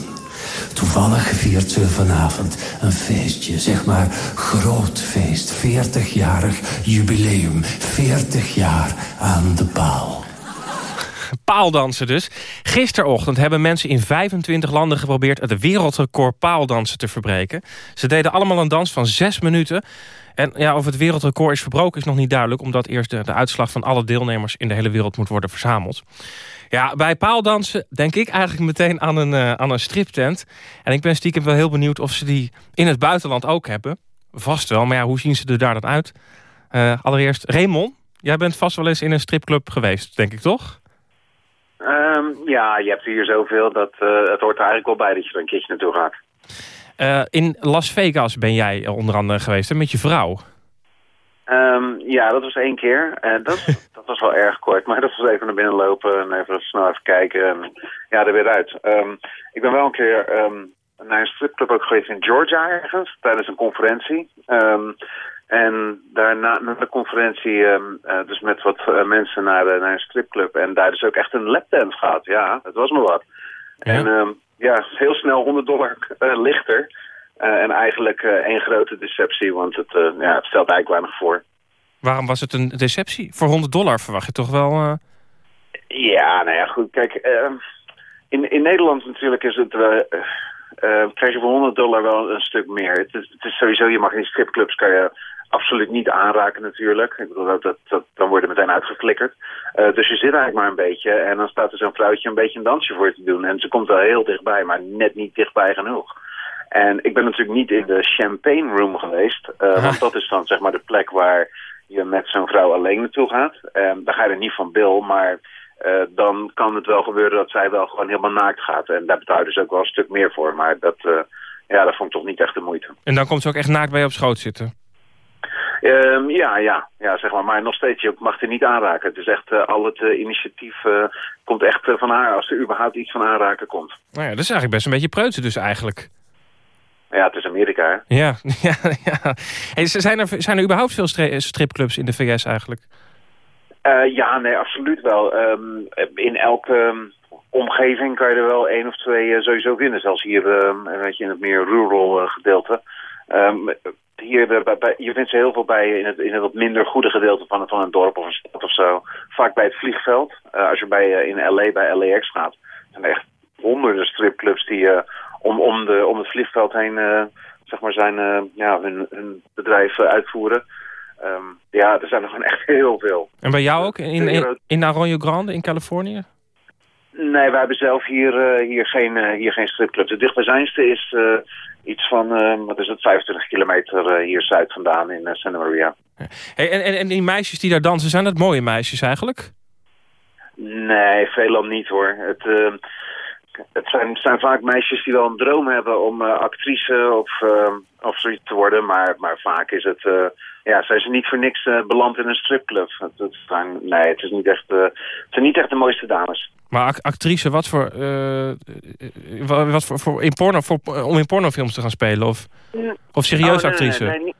Toevallig viert ze vanavond een feestje, zeg maar groot feest, 40-jarig jubileum, 40 jaar aan de paal. Paaldansen dus. Gisterochtend hebben mensen in 25 landen geprobeerd... het wereldrecord paaldansen te verbreken. Ze deden allemaal een dans van 6 minuten. En ja, of het wereldrecord is verbroken is nog niet duidelijk... omdat eerst de, uitslag van alle deelnemers in de hele wereld moet worden verzameld. Ja, bij paaldansen denk ik eigenlijk meteen aan een, uh, aan een striptent. En ik ben stiekem wel heel benieuwd of ze die in het buitenland ook hebben. Vast wel, maar ja, hoe zien ze er daar dan uit? Uh, allereerst, Raymond, jij bent vast wel eens in een stripclub geweest, denk ik toch? Um, ja, je hebt hier zoveel dat uh, het hoort er eigenlijk wel bij dat je er een keertje naartoe gaat. Uh, in Las Vegas ben jij onder andere geweest, hè, met je vrouw. Um, ja, dat was één keer. Uh, dat, dat was wel erg kort, maar dat was even naar binnen lopen en even snel even kijken en ja, er weer uit. Um, ik ben wel een keer naar een stripclub ook geweest in Georgia ergens, tijdens een conferentie. En daarna na de conferentie, um, uh, dus met wat uh, mensen naar, uh, naar een stripclub. En daar dus ook echt een lapdance gehad. Ja, het was me wat. Ja. En um, ja, heel snel 100 dollar lichter. en eigenlijk één grote deceptie, want het, ja, het stelt eigenlijk weinig voor. Waarom was het een deceptie? Voor 100 dollar verwacht je toch wel... Ja, nou ja, goed. Kijk, ehm, in, in Nederland natuurlijk is het... krijg je voor 100 dollar wel een stuk meer. Het is, het is sowieso, je mag in stripclubs kan je absoluut niet aanraken natuurlijk. Ik bedoel, dat, dat, dat, dan wordt er meteen uitgeflikkerd. Uh, dus je zit eigenlijk maar een beetje en dan staat er zo'n vrouwtje een beetje een dansje voor te doen. En ze komt wel heel dichtbij, maar net niet dichtbij genoeg. En ik ben natuurlijk niet in de champagne room geweest. Uh, want dat is dan zeg maar de plek waar je met zo'n vrouw alleen naartoe gaat. Um, daar ga je er niet van bil, maar uh, dan kan het wel gebeuren dat zij wel gewoon helemaal naakt gaat. En daar betaal je dus ook wel een stuk meer voor. Maar dat, ja, dat vond ik toch niet echt de moeite. En dan komt ze ook echt naakt bij je op schoot zitten? Um, ja, ja, ja, zeg maar. Maar nog steeds, je mag er niet aanraken. Het is echt, uh, al het initiatief komt echt van haar als er überhaupt iets van aanraken komt. Nou ja, dat is eigenlijk best een beetje preutse dus eigenlijk. Ja, het is Amerika, hè? Ja, ja, ja. Hey, zijn, er, zijn er überhaupt veel stripclubs in de VS eigenlijk? Ja, nee, absoluut wel. Um, in elke um, omgeving kan je er wel één of twee sowieso vinden. Zelfs hier, weet je, in het meer rural gedeelte. Um, hier, bij, je vindt ze heel veel bij in het, in het wat minder goede gedeelte van, van een dorp of een stad of zo. Vaak bij het vliegveld. Als je bij, in LA bij LAX gaat, zijn er echt honderden stripclubs die om, om, de, om het vliegveld heen zeg maar zijn, ja, hun, hun bedrijf uitvoeren. Um, ja, er zijn er gewoon echt heel veel. En bij jou ook? In, in, in Arroyo Grande in Californië? Nee, wij hebben zelf hier, uh, hier, geen, uh, hier geen stripclub. De dichtbijzijnste is uh, iets van, wat is het, 25 kilometer hier zuid vandaan in Santa Maria. Hey, en, en, en die meisjes die daar dansen, zijn dat mooie meisjes eigenlijk? Nee, veelal niet hoor. Het, het zijn, zijn, vaak meisjes die wel een droom hebben om actrice of, of zoiets te worden. Maar, maar vaak is het ja, zijn ze niet voor niks uh, beland in een stripclub. Het, het zijn, nee, het, is niet echt, uh, het zijn niet echt de mooiste dames. Maar actrice, wat voor, uh, wat voor, voor, in porno, voor, om in pornofilms te gaan spelen? Of, of serieus oh, actrice? Nee, nee,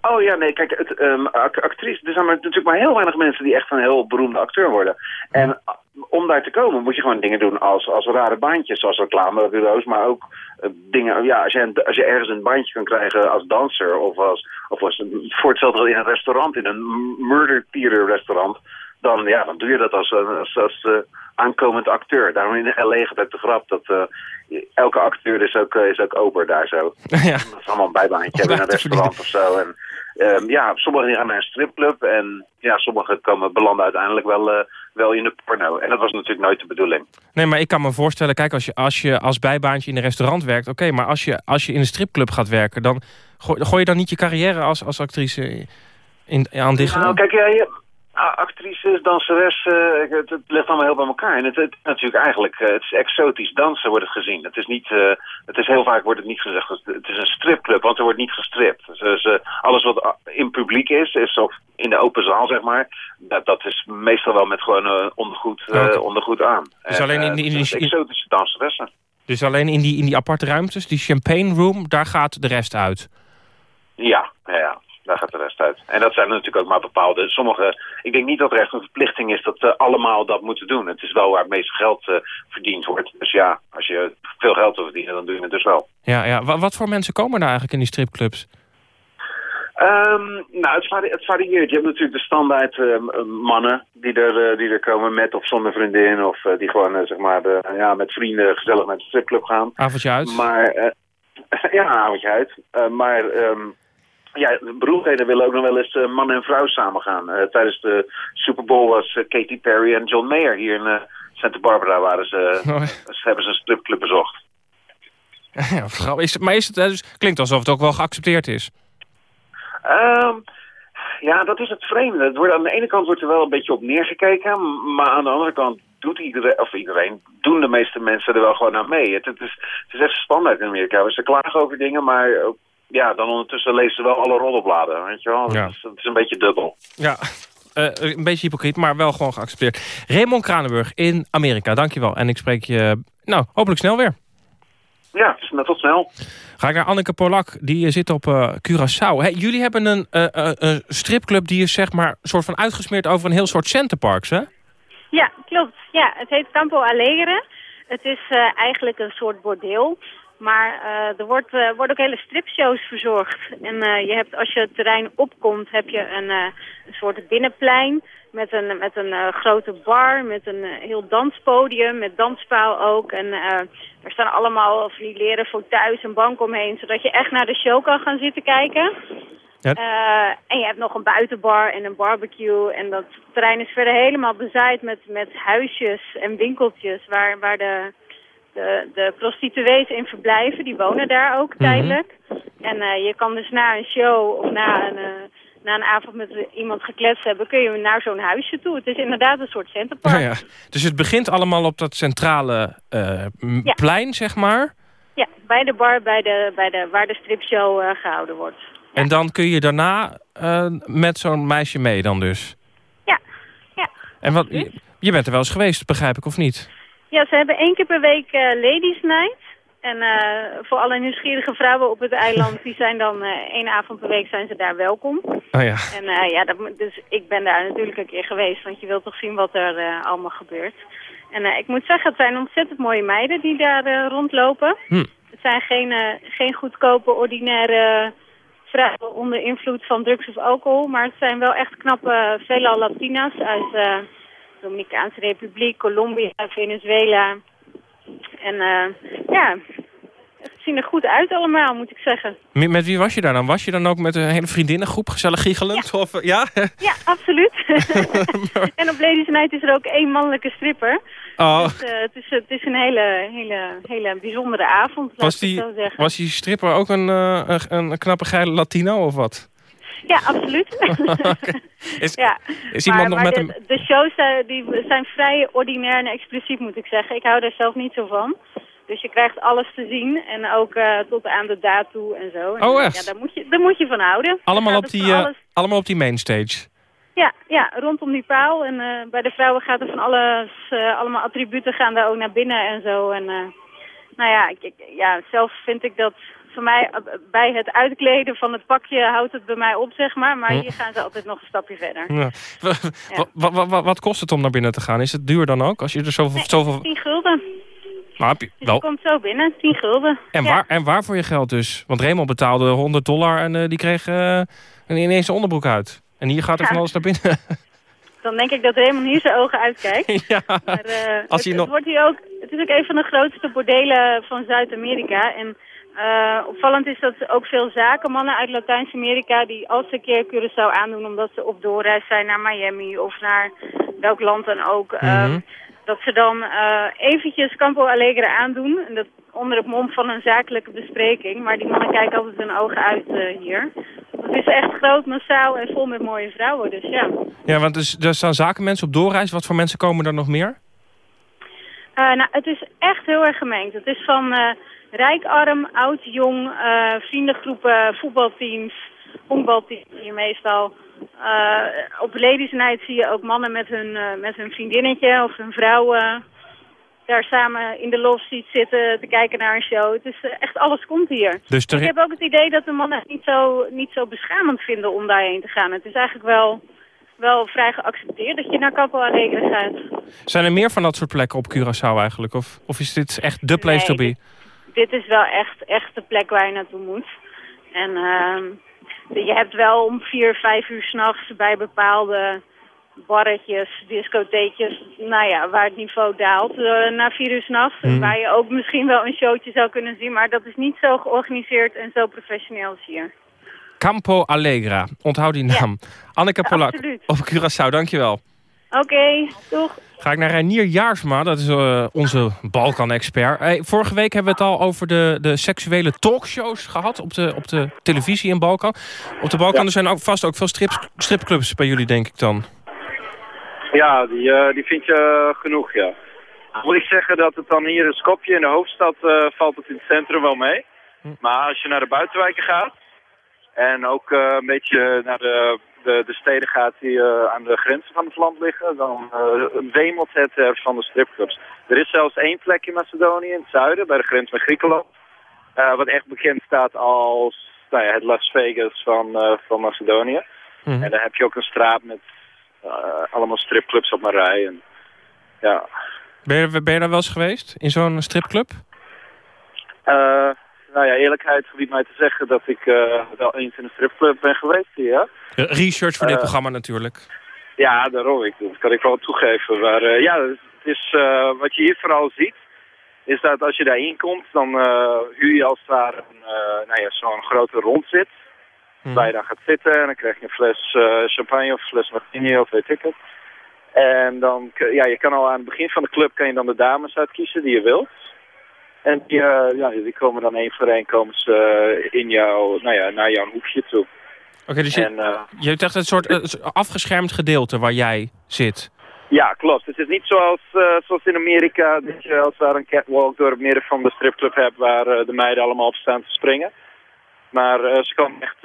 oh ja, nee, kijk, het, um, actrice, er zijn maar, natuurlijk maar heel weinig mensen die echt een heel beroemde acteur worden. En om daar te komen moet je gewoon dingen doen als, als rare baantjes, zoals reclamebureaus, maar ook uh, dingen, ja, als je, als je ergens een bandje kan krijgen als danser of als, of als voor hetzelfde in een restaurant, in een murder theater restaurant, dan, ja, dan doe je dat als, als, als uh, aankomend acteur. Daarom in L.A. gaat ook de grap dat uh, elke acteur is ook, is ook ober daar zo. Ja. Dat is allemaal een bijbaantje in een restaurant of zo. En, um, ja, sommigen gaan naar een stripclub en ja, sommigen komen belanden uiteindelijk wel, uh, wel in de porno. En dat was natuurlijk nooit de bedoeling. Nee, maar ik kan me voorstellen, kijk, als je als, je als bijbaantje in een restaurant werkt, oké, okay, maar als je, als je in een stripclub gaat werken, dan gooi, gooi je dan niet je carrière als, als actrice in, aan dicht? Nou, kijk, ja, je, actrices, danseressen, het, het ligt allemaal heel bij elkaar. En het, het is natuurlijk eigenlijk, eh, het is exotisch dansen wordt het gezien. Het is niet, eh, het is heel vaak wordt het niet gezegd, het is een stripclub, want er wordt niet gestript. Dus, alles wat in publiek is, is of in de open zaal zeg maar, dat, dat is meestal wel met gewoon eh, ondergoed, ondergoed aan. Dus En, alleen in die- in die- exotische danseressen. Dus alleen in die, in die aparte ruimtes, die champagne room, daar gaat de rest uit. Ja, ja, ja, daar gaat de rest uit. En dat zijn natuurlijk ook maar bepaalde... Sommige, ik denk niet dat er echt een verplichting is dat ze allemaal dat moeten doen. Het is wel waar het meeste geld eh, verdiend wordt. Dus ja, als je veel geld wil verdienen, dan doe je het dus wel. Ja, ja. Wa- Wat voor mensen komen daar eigenlijk in die stripclubs? Ehm, nou, het, vari- het varieert. Je hebt natuurlijk de standaard eh, mannen die er, eh, die er komen met of zonder vriendin. Of eh, die gewoon eh, zeg maar, ja, met vrienden gezellig naar de stripclub gaan. Avondje uit? Maar, eh, ja, avondje uit. Eh, maar ehm, ja, de beroemdheden willen ook nog wel eens eh, man en vrouw samen gaan. Eh, tijdens de Super Bowl was eh, Katy Perry en John Mayer hier in Santa Barbara. Waren ze, Oh, ze hebben ze een stripclub bezocht. Ja, is het, maar is het, dus, klinkt alsof het ook wel geaccepteerd is. Ehm, ja, dat is het vreemde. Het wordt, aan de ene kant wordt er wel een beetje op neergekeken, maar aan de andere kant doet iedereen, of iedereen, doen de meeste mensen er wel gewoon aan mee. Het, het, is, het is echt standaard in Amerika. Ze klagen over dingen, maar ja, dan ondertussen lezen ze wel alle roddelbladen, weet je wel. Ja. Het, is, het is een beetje dubbel. Ja, eh, een beetje hypocriet, maar wel gewoon geaccepteerd. Raymond Kranenburg in Amerika, dankjewel. En ik spreek je, nou, hopelijk snel weer. Ja, tot snel. Ga ik naar Anneke Polak, die eh, zit op eh, Curaçao. Hey, jullie hebben een eh, eh, een stripclub die is zeg maar soort van uitgesmeerd over een heel soort centerparks, hè? Ja, klopt. Ja, het heet Campo Alegre. Het is eh, eigenlijk een soort bordeel. Maar eh, er wordt, eh, worden ook hele stripshows verzorgd. En eh, je hebt, als je het terrein opkomt, heb je een, een soort binnenplein met een, met een grote bar, met een heel danspodium, met danspaal ook. En er staan allemaal van die leren fauteuils en banken omheen, zodat je echt naar de show kan gaan zitten kijken. Ja. En je hebt nog een buitenbar en een barbecue. En dat terrein is verder helemaal bezaaid met, met huisjes en winkeltjes waar, waar de, de, de prostituees in verblijven. Die wonen daar ook tijdelijk. En eh, je kan dus na een show of na een, eh, na een avond met iemand gekletst hebben, kun je naar zo'n huisje toe. Het is inderdaad een soort centerpark. Ja, ja. Dus het begint allemaal op dat centrale eh, Ja. plein, zeg maar. Ja, bij de bar bij de, bij de, waar de stripshow eh, gehouden wordt. En dan kun je daarna met zo'n meisje mee dan dus. Ja, ja. En wat, je, je bent er wel eens geweest, begrijp ik, of niet? Ja, ze hebben één keer per week eh, Ladies Night. En eh, voor alle nieuwsgierige vrouwen op het eiland, die zijn dan eh, één avond per week zijn ze daar welkom. Oh ja. En eh, ja, dat, dus ik ben daar natuurlijk een keer geweest, want je wilt toch zien wat er allemaal gebeurt. En ik moet zeggen, het zijn ontzettend mooie meiden die daar rondlopen. Hm. Het zijn geen, geen goedkope, ordinaire vrouwen onder invloed van drugs of alcohol. Maar het zijn wel echt knappe, veelal Latina's uit Dominicaanse Republiek, Colombia, Venezuela. En eh, ja, het zien er goed uit allemaal, moet ik zeggen. Met, met wie was je daar dan? Was je dan ook met een hele vriendinnengroep, gezellig giechelend? Ja? Of, eh, ja? Ja, absoluut. en op Ladies Night is er ook één mannelijke stripper. Oh. Dus eh, het, is, het is een hele, hele, hele bijzondere avond, was, ik die, was die stripper ook een, een, een knappe geile Latino of wat? Ja, absoluut. Is, ja. is maar, iemand nog maar met de, een... de shows eh, die zijn vrij ordinair en expliciet, moet ik zeggen. Ik hou daar zelf niet zo van. Dus je krijgt alles te zien en ook eh, tot aan de daad toe en zo. En, Oh, echt? Ja, daar moet je, daar moet je van houden. Allemaal op, die, eh, alles- allemaal op die mainstage? Ja, ja, rondom die paal. En bij de vrouwen gaat er van alles, allemaal attributen gaan daar ook naar binnen en zo. En nou ja, ik, ik- ja, zelf vind ik dat voor mij eh, bij het uitkleden van het pakje houdt het bij mij op, zeg maar. Maar Hm. hier gaan ze altijd nog een stapje verder. Ja. Wa- wa- wa- wat kost het om naar binnen te gaan? Is het duur dan ook? Als je er zoveel... zoveel... 10 gulden. Maar heb je Dus wel... je komt zo binnen, 10 gulden. En, Ja. waar, en waar voor je geld dus? Want Raymond betaalde 100 dollar en eh, die kreeg eh, ineens een onderbroek uit. En hier gaat er van alles naar binnen. Dan denk ik dat Raymond hier zijn ogen uitkijkt. ja. Maar, eh, Als het, je nog- het, wordt hier ook, het is ook een van de grootste bordelen van Zuid-Amerika. En eh, opvallend is dat ook veel zakenmannen uit Latijns-Amerika... die als ze een keer Curaçao aandoen omdat ze op doorreis zijn naar Miami... of naar welk land dan ook... eh, dat ze dan eh, eventjes Campo Alegre aandoen. En dat onder het mom van een zakelijke bespreking. Maar die mannen kijken altijd hun ogen uit eh, hier. Het is echt groot, massaal en vol met mooie vrouwen, dus ja. Ja, want dus, er staan zakenmensen op doorreis. Wat voor mensen komen er nog meer? Uh, nou, het is echt heel erg gemengd. Het is van rijk, arm, oud, jong, uh, vriendengroepen, voetbalteams, honkbalteams hier meestal. op Ladies Night zie je ook mannen met hun, met hun vriendinnetje of hun vrouwen daar samen in de lofseat zitten te kijken naar een show. Het is echt alles komt hier. Dus Ik heb ook het idee dat de mannen het niet zo, niet zo beschamend vinden om daarheen te gaan. Het is eigenlijk wel wel vrij geaccepteerd dat je naar Capo Alegre gaat. Zijn er meer van dat soort plekken op Curaçao eigenlijk? Of, of is dit echt de place to be? Dit, is wel echt, echt de plek waar je naartoe moet. En uh, je hebt wel om vier, vijf uur s'nachts bij bepaalde barretjes, discotheekjes, nou ja, waar het niveau daalt uh, na vier uur s'nachts. Mm. Waar je ook misschien wel een showtje zou kunnen zien, maar dat is niet zo georganiseerd en zo professioneel als hier. Campo Allegra. Onthoud die naam. Ja. Anneke Polak ja, op Curaçao, dankjewel. Oké, okay, doeg. Ga ik naar Reinier Jaarsma, dat is uh, onze Balkan-expert. Hey, vorige week hebben we het al over de, de seksuele talkshows gehad op de, op de televisie in Balkan. Op de Balkan ja. er zijn ook vast ook veel strip, stripclubs bij jullie, denk ik dan. Ja, die, uh, die vind je genoeg, ja. Moet ik zeggen dat het dan hier in Skopje, in de hoofdstad, valt het in het centrum wel mee. Hm. Maar als je naar de buitenwijken gaat, en ook een beetje naar de, de, de steden gaat die uh, aan de grenzen van het land liggen. Dan uh, wemelt het van de stripclubs. Er is zelfs één plek in Macedonië, in het zuiden, bij de grens met Griekenland. wat echt bekend staat als nou ja, het Las Vegas van, van Macedonië. Mhm. En daar heb je ook een straat met allemaal stripclubs op een rij. En, ja. ben, je, ben je daar wel eens geweest, in zo'n stripclub? Nou ja, eerlijkheid gebiedt mij te zeggen dat ik uh, wel eens in een stripclub ben geweest hier, ja. Research voor dit Uh, programma natuurlijk. Ja, daarom. Ik, dat kan ik wel toegeven. Maar ja, het is, wat je hier vooral ziet, is dat als je daarin komt, dan huur je als het ware nou ja, zo'n grote rondzit. Hmm. Waar je dan gaat zitten en dan krijg je een fles champagne of een fles martini of weet ik het. En dan, ja, je kan al aan het begin van de club kan je dan de dames uitkiezen die je wilt. En die, ja, die komen dan één voor één komen ze uh, in jou, nou ja, naar jouw hoekje toe. Oké, okay, dus je, en, uh, je hebt echt een soort afgeschermd gedeelte waar jij zit. Ja, klopt. Het is niet zoals, zoals in Amerika, dat je als daar een catwalk door het midden van de stripclub hebt waar de meiden allemaal op staan te springen. Maar ze komen echt,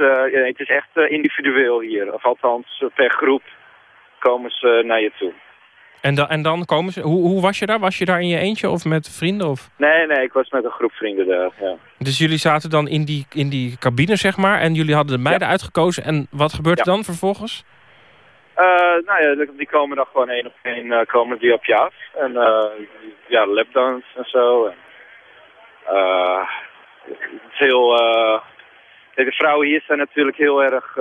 het is echt individueel hier. Of althans, per groep komen ze naar je toe. En, da en dan komen ze... Hoe, hoe was je daar? Was je daar in je eentje of met vrienden? Of? Nee, nee, ik was met een groep vrienden daar, ja. Dus jullie zaten dan in die, in die cabine, zeg maar, en jullie hadden de meiden ja. uitgekozen. En wat gebeurt er dan vervolgens? Uh, nou ja, die komen dan gewoon één op één uh, komen die op je af. En uh, ja, lapdance en zo. En, heel... de vrouwen hier zijn natuurlijk heel erg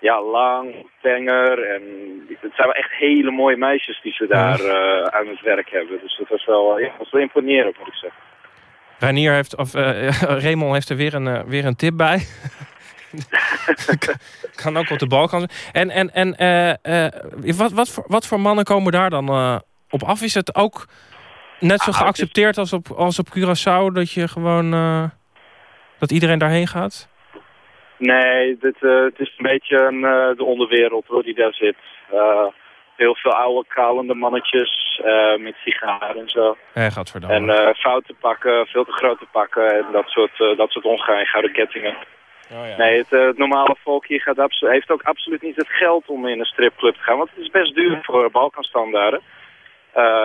ja, lang, tenger. En het zijn wel echt hele mooie meisjes die ze daar uh, aan het werk hebben. Dus dat was wel, ja, was wel imponerend, moet ik zeggen. Reinier heeft, of uh, Raymond heeft er weer een, weer een tip bij. kan ook op de Balkan. En, en, en wat, wat, voor, wat voor mannen komen daar dan op af? Is het ook net zo ah, geaccepteerd is... als op, als op Curaçao dat je gewoon dat iedereen daarheen gaat? Nee, dit, uh, het is een beetje een, uh, de onderwereld hoor, die daar zit. Uh, heel veel oude kalende mannetjes met sigaren en zo. En foute pakken, veel te grote pakken en dat soort, dat soort ongein, gouden kettingen. Oh, ja. Nee, het, het, normale volk hier gaat heeft ook absoluut niet het geld om in een stripclub te gaan. Want het is best duur voor Balkanstandaarden.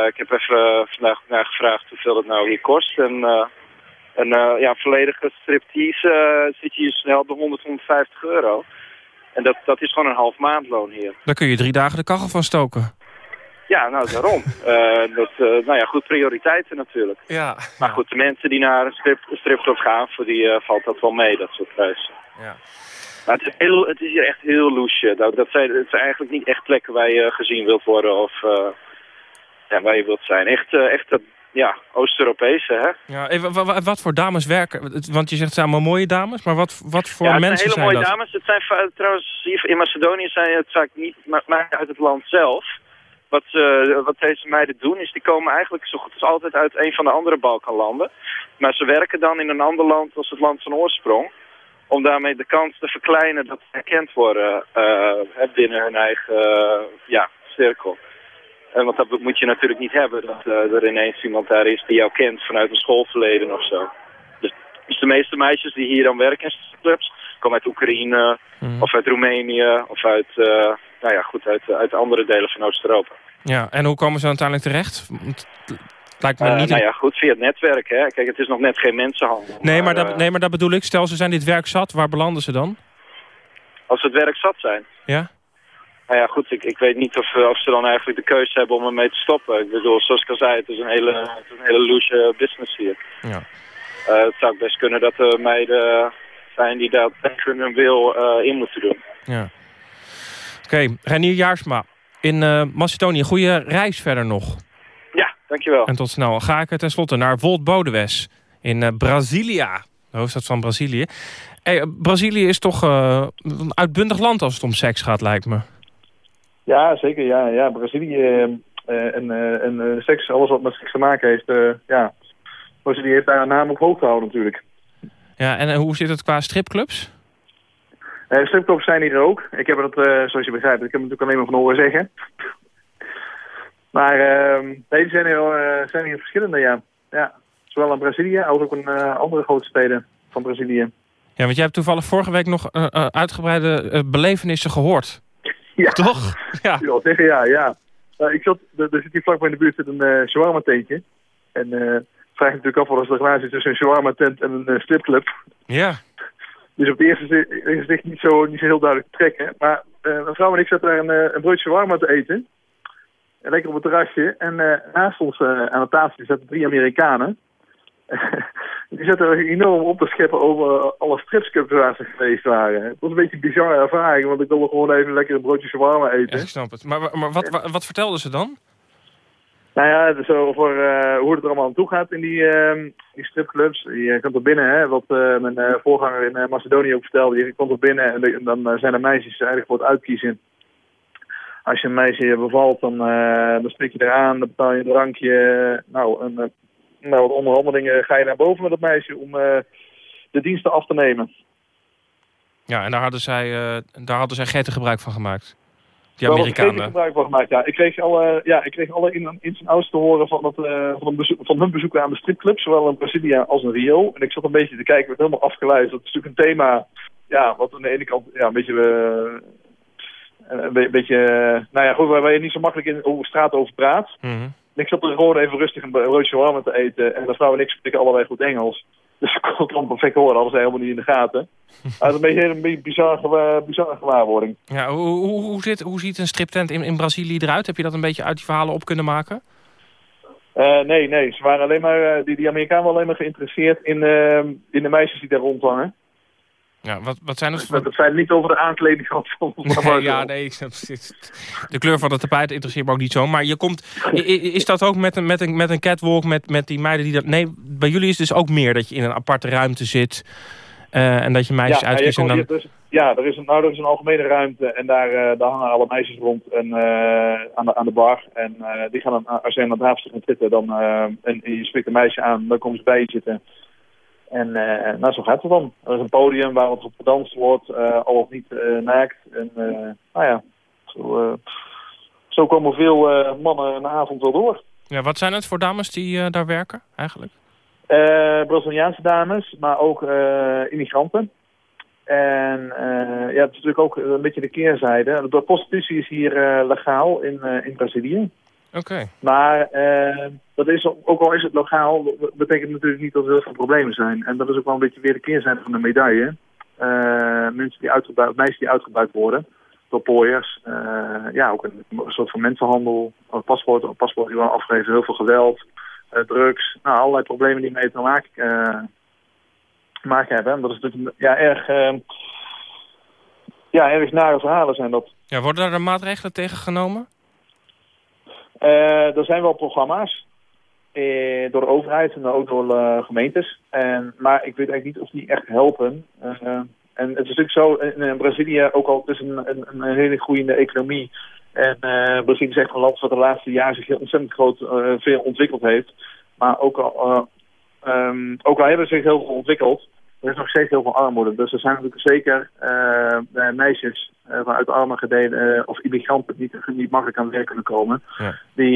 ik heb even vandaag naar gevraagd hoeveel het nou hier kost. En een uh, ja, volledige striptease uh, zit je hier snel bij 100, 150 euro. En dat, dat is gewoon een half maandloon hier. Daar kun je drie dagen de kachel van stoken. Ja, nou daarom. uh, dat, nou ja, goed, prioriteiten natuurlijk. Ja. Maar goed, de mensen die naar een strip, gaan, voor die valt dat wel mee, dat soort prijzen. Ja. Maar het is, heel, het is hier echt heel loesje. Dat, dat zijn, het zijn eigenlijk niet echt plekken waar je gezien wilt worden of ja, waar je wilt zijn. Echt, echt ja, Oost-Europese, hè? Ja, wat voor dames werken? Want je zegt het zijn allemaal mooie dames, maar wat, wat voor ja, mensen zijn hele mooie dat? dames. Het zijn trouwens, in Macedonië zijn het vaak niet maar uit het land zelf. Wat, uh, wat deze meiden doen, is die komen eigenlijk zo goed als altijd uit een van de andere Balkanlanden. Maar ze werken dan in een ander land als het land van oorsprong. om daarmee de kans te verkleinen dat ze herkend worden uh, binnen hun eigen uh, ja, cirkel. En want dat moet je natuurlijk niet hebben, dat uh, er ineens iemand daar is die jou kent vanuit een schoolverleden of zo. Dus, dus de meeste meisjes die hier dan werken in clubs, komen uit Oekraïne mm. of uit Roemenië of uit, nou ja, goed, uit, uit andere delen van Oost-Europa. Ja, en hoe komen ze uiteindelijk terecht? Lijkt me uh, niet... Nou ja, goed, via het netwerk. Hè. Kijk, het is nog net geen mensenhandel. Nee, maar, maar dat, nee, maar dat bedoel ik. Stel, ze zijn dit werk zat. Waar belanden ze dan? Als ze het werk zat zijn? Ja. Nou ja, goed, ik, ik weet niet of, of ze dan eigenlijk de keuze hebben om ermee te stoppen. Ik bedoel, zoals ik al zei, het is een hele, het is een hele loose business hier. Ja. Uh, het zou best kunnen dat er meiden zijn die daar tegen hun wil uh, in moeten doen. Ja. Oké, okay. Renier Jaarsma in uh, Macedonië. Goede reis verder nog. Ja, dankjewel. En tot snel. Ga ik tenslotte naar Volt Bodewes in Brasilia. De hoofdstad van Brazilië. Hey, Brazilië is toch een uitbundig land als het om seks gaat, lijkt me. Ja, zeker. Ja, ja. Brazilië uh, en, en seks, alles wat met seks te maken heeft. ja. Brazilië heeft daar een naam op hoog gehouden natuurlijk. Ja, en hoe zit het qua stripclubs? Uh, stripclubs zijn hier ook. Ik heb het, uh, zoals je begrijpt, ik heb het natuurlijk alleen maar van horen zeggen. maar uh, nee, zijn hier, zijn hier verschillende, ja. ja. Zowel in Brazilië als ook in andere grote steden van Brazilië. Ja, want jij hebt toevallig vorige week nog uitgebreide belevenissen gehoord. Ja. Toch? Ja. ja, zeggen ja, ja. ik zat, er, er zit hier vlakbij in de buurt een uh, shawarma tentje. En vraag je natuurlijk af wat is de relatie tussen een shawarma tent en een stripclub. Ja. Dus op de eerste gezicht niet zo, niet zo heel duidelijk te trekken. Maar uh, mijn vrouw en ik zaten daar een, een broodje warm te eten. En lekker op het terrasje. En uh, naast ons uh, aan de tafel zaten drie Amerikanen. Die zaten enorm op te scheppen over alle stripscups waar ze geweest waren. Het was een beetje een bizarre ervaring, want ik wilde gewoon even lekker een broodje shawarma eten. Ja, ik snap het. Maar, maar wat, wat, wat vertelden ze dan? Nou ja, dus over uh, hoe het er allemaal aan toe gaat in die, uh, die stripclubs. Je komt er binnen, hè, wat uh, mijn voorganger in Macedonië ook vertelde. Je komt er binnen en, de, en dan zijn er meisjes eigenlijk voor het uitkiezen. Als je een meisje bevalt, dan, dan spreek je eraan, dan betaal je een drankje. nou, een, nou, wat onderhandelingen ga je naar boven met dat meisje om de diensten af te nemen. Ja, en daar hadden zij, daar hadden zij gretig gebruik van gemaakt. Die Daar Amerikanen. Ik gebruik van gemaakt, ja. Ik kreeg alle, ja, ik kreeg alle in, in zijn ouds te horen van, het, uh, van, bezoek, van hun bezoeken aan de stripclub, zowel in Brasilia als in Rio. En ik zat een beetje te kijken, werd helemaal afgeleid. Dat is natuurlijk een thema, ja, wat aan de ene kant ja, een beetje, uh, een beetje, uh, nou ja, goed, waar, waar, je niet zo makkelijk in over straat over praat. Mm -hmm. Ik zat er gewoon even rustig een broodje warm te eten. En mijn vrouw en ik spreken allebei goed Engels. Dus ik kon het dan perfect horen, hadden ze helemaal niet in de gaten. Is een beetje een beetje bizarre, bizarre gewaarwording. Ja, hoe, hoe, hoe, zit, hoe ziet een striptent in, in Brazilië eruit? Heb je dat een beetje uit die verhalen op kunnen maken? Uh, nee, nee. Ze waren alleen maar, die, die Amerikanen waren alleen maar geïnteresseerd in, uh, in de meisjes die daar rondhangen. Ja, wat, wat zijn het voor... Dat zijn niet over de aankleding van... Nee, ja, nee. De kleur van het tapijt interesseert me ook niet zo. Maar je komt... Is dat ook met een, met een, met een catwalk, met, met die meiden die dat... Nee, bij jullie is het dus ook meer dat je in een aparte ruimte zit... Uh, en dat je meisjes ja, uitkiest en dan... Dus, ja, er is, een, nou, er is een algemene ruimte en daar, uh, daar hangen alle meisjes rond en, uh, aan, de, aan de bar. En die gaan dan, als je aan de tafel gaan zitten dan, en je spreekt een meisje aan, dan komen ze bij je zitten... En uh, nou, zo gaat het dan. Er is een podium waar wat op gedanst wordt, uh, al of niet uh, naakt. En nou ja, zo, zo komen veel mannen een avond wel door. Ja, wat zijn het voor dames die daar werken eigenlijk? Braziliaanse dames, maar ook immigranten. En ja, het is natuurlijk ook een beetje de keerzijde. De prostitutie is hier legaal in, in Brazilië. Oké. Okay. Maar dat is, ook al is het lokaal, betekent natuurlijk niet dat er heel veel problemen zijn. En dat is ook wel een beetje weer de keerzijde van de medaille. Uh, mensen die uitgebuit, meisjes die uitgebuit worden door pooiers. Uh, ja, ook een, een, soort van mensenhandel. Paspoort, een paspoort die wel afgeven, heel veel geweld, drugs. Nou, allerlei problemen die mee te maken, maken hebben. En dat is natuurlijk ja, erg, ja, erg nare verhalen zijn dat. Ja, worden er maatregelen tegen genomen? Er zijn wel programma's eh, door de overheid en ook door uh, gemeentes. En, maar ik weet eigenlijk niet of die echt helpen. Uh, en het is natuurlijk zo, in, Brazilië, ook al het is een, een, een hele groeiende economie. En Brazilië is echt een land wat de laatste jaren zich ontzettend groot veel ontwikkeld heeft. Maar ook al, um, ook al hebben ze zich heel veel ontwikkeld, er is nog steeds heel veel armoede. Dus er zijn natuurlijk zeker uh, meisjes uh, vanuit arme gedelen, uh, of immigranten die niet, niet makkelijk aan het werk kunnen komen. Ja. Die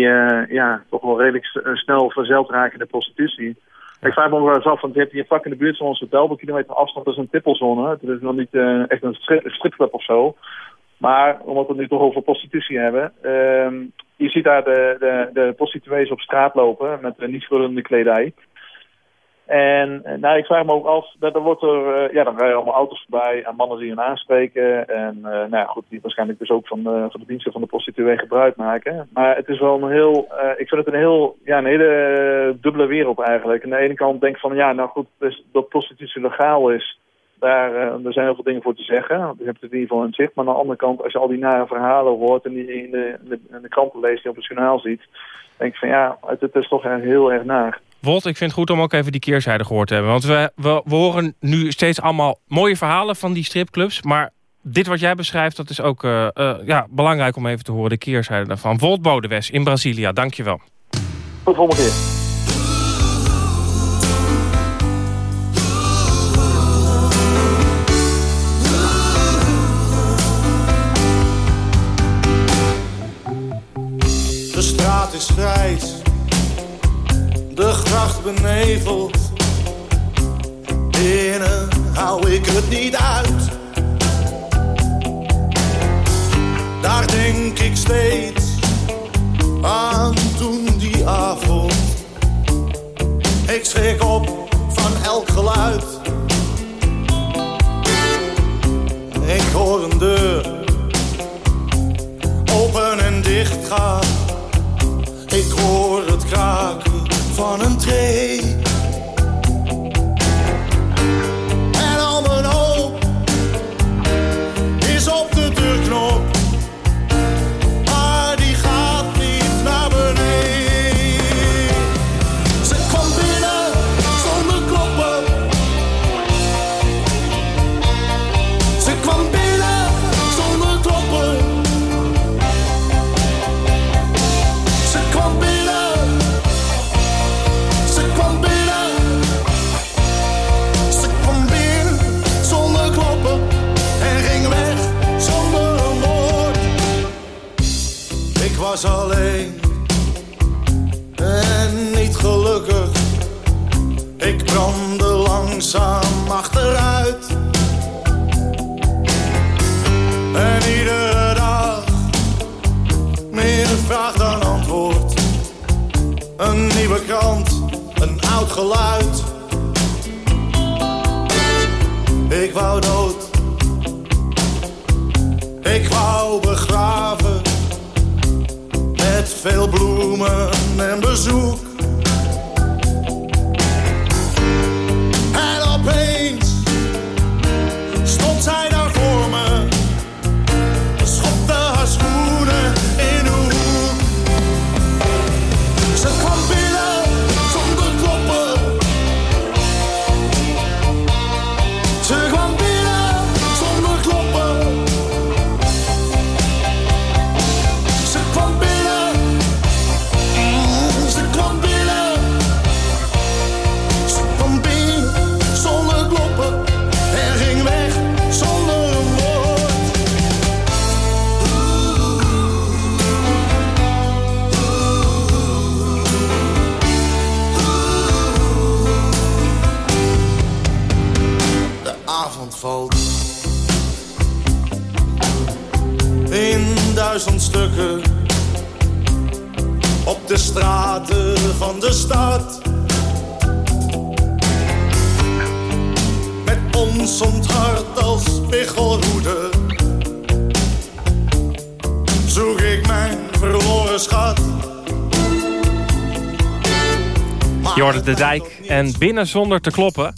ja, toch wel redelijk snel verzeld raken in de prostitutie. Ik vraag me wel eens af, want je hebt hier vlak in de buurt van ons hotel, kilometer afstand, dat is een tippelzone. Het is nog niet echt een stripclub of zo. Maar omdat we het nu toch over prostitutie hebben, ehm, je ziet daar de, de, de prostituees op straat lopen met niet vullende kledij. En nou, ik vraag me ook af, er wordt er, uh, ja, dan rijden allemaal auto's voorbij en mannen die hen aanspreken. En uh, nou ja, goed, die waarschijnlijk dus ook van van de diensten van de prostituee gebruik maken. Maar het is wel een heel, ik vind het een heel, ja, een hele dubbele wereld eigenlijk. Aan de ene kant denk ik van, ja, nou goed, dus dat prostitutie legaal is, daar, er zijn heel veel dingen voor te zeggen. Je hebt het in ieder geval in zicht. Maar aan de andere kant, als je al die nare verhalen hoort en die in de, in de, in de kranten leest, die op het journaal ziet, denk ik van ja, het, het is toch heel erg naar. Wolt, ik vind het goed om ook even die keerzijde gehoord te hebben. Want we, we, we horen nu steeds allemaal mooie verhalen van die stripclubs. Maar dit wat jij beschrijft, dat is ook uh, uh, ja, belangrijk om even te horen. De keerzijde daarvan. Wolt Bodewes in Brazilië, dankjewel. Tot volgende keer. De straat is grijs de gracht beneveld. Binnen hou ik het niet uit. Daar denk ik steeds aan toen die avond. Ik schrik op van elk geluid. Ik hoor een deur open en dicht gaan. Ik hoor het kraken van een tree. Was alleen. En niet gelukkig. Ik brandde langzaam achteruit. En iedere dag meer vraag dan antwoord. Een nieuwe krant, een oud geluid. Ik wou dood. Ik wou begraven. Veel bloemen en bezoek. Duizend stukken op de straten van de stad. Met ons hart als spiegelhoede zoek ik mijn verloren schat. Je hoorde de dijk en binnen zonder te kloppen.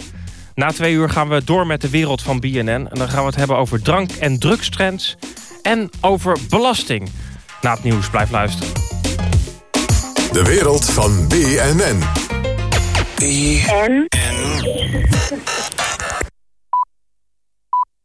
Na twee uur gaan we door met de wereld van BNN. En dan gaan we het hebben over drank- en drugstrends. En over belasting. Na het nieuws, blijf luisteren. De wereld van BNN. BNN.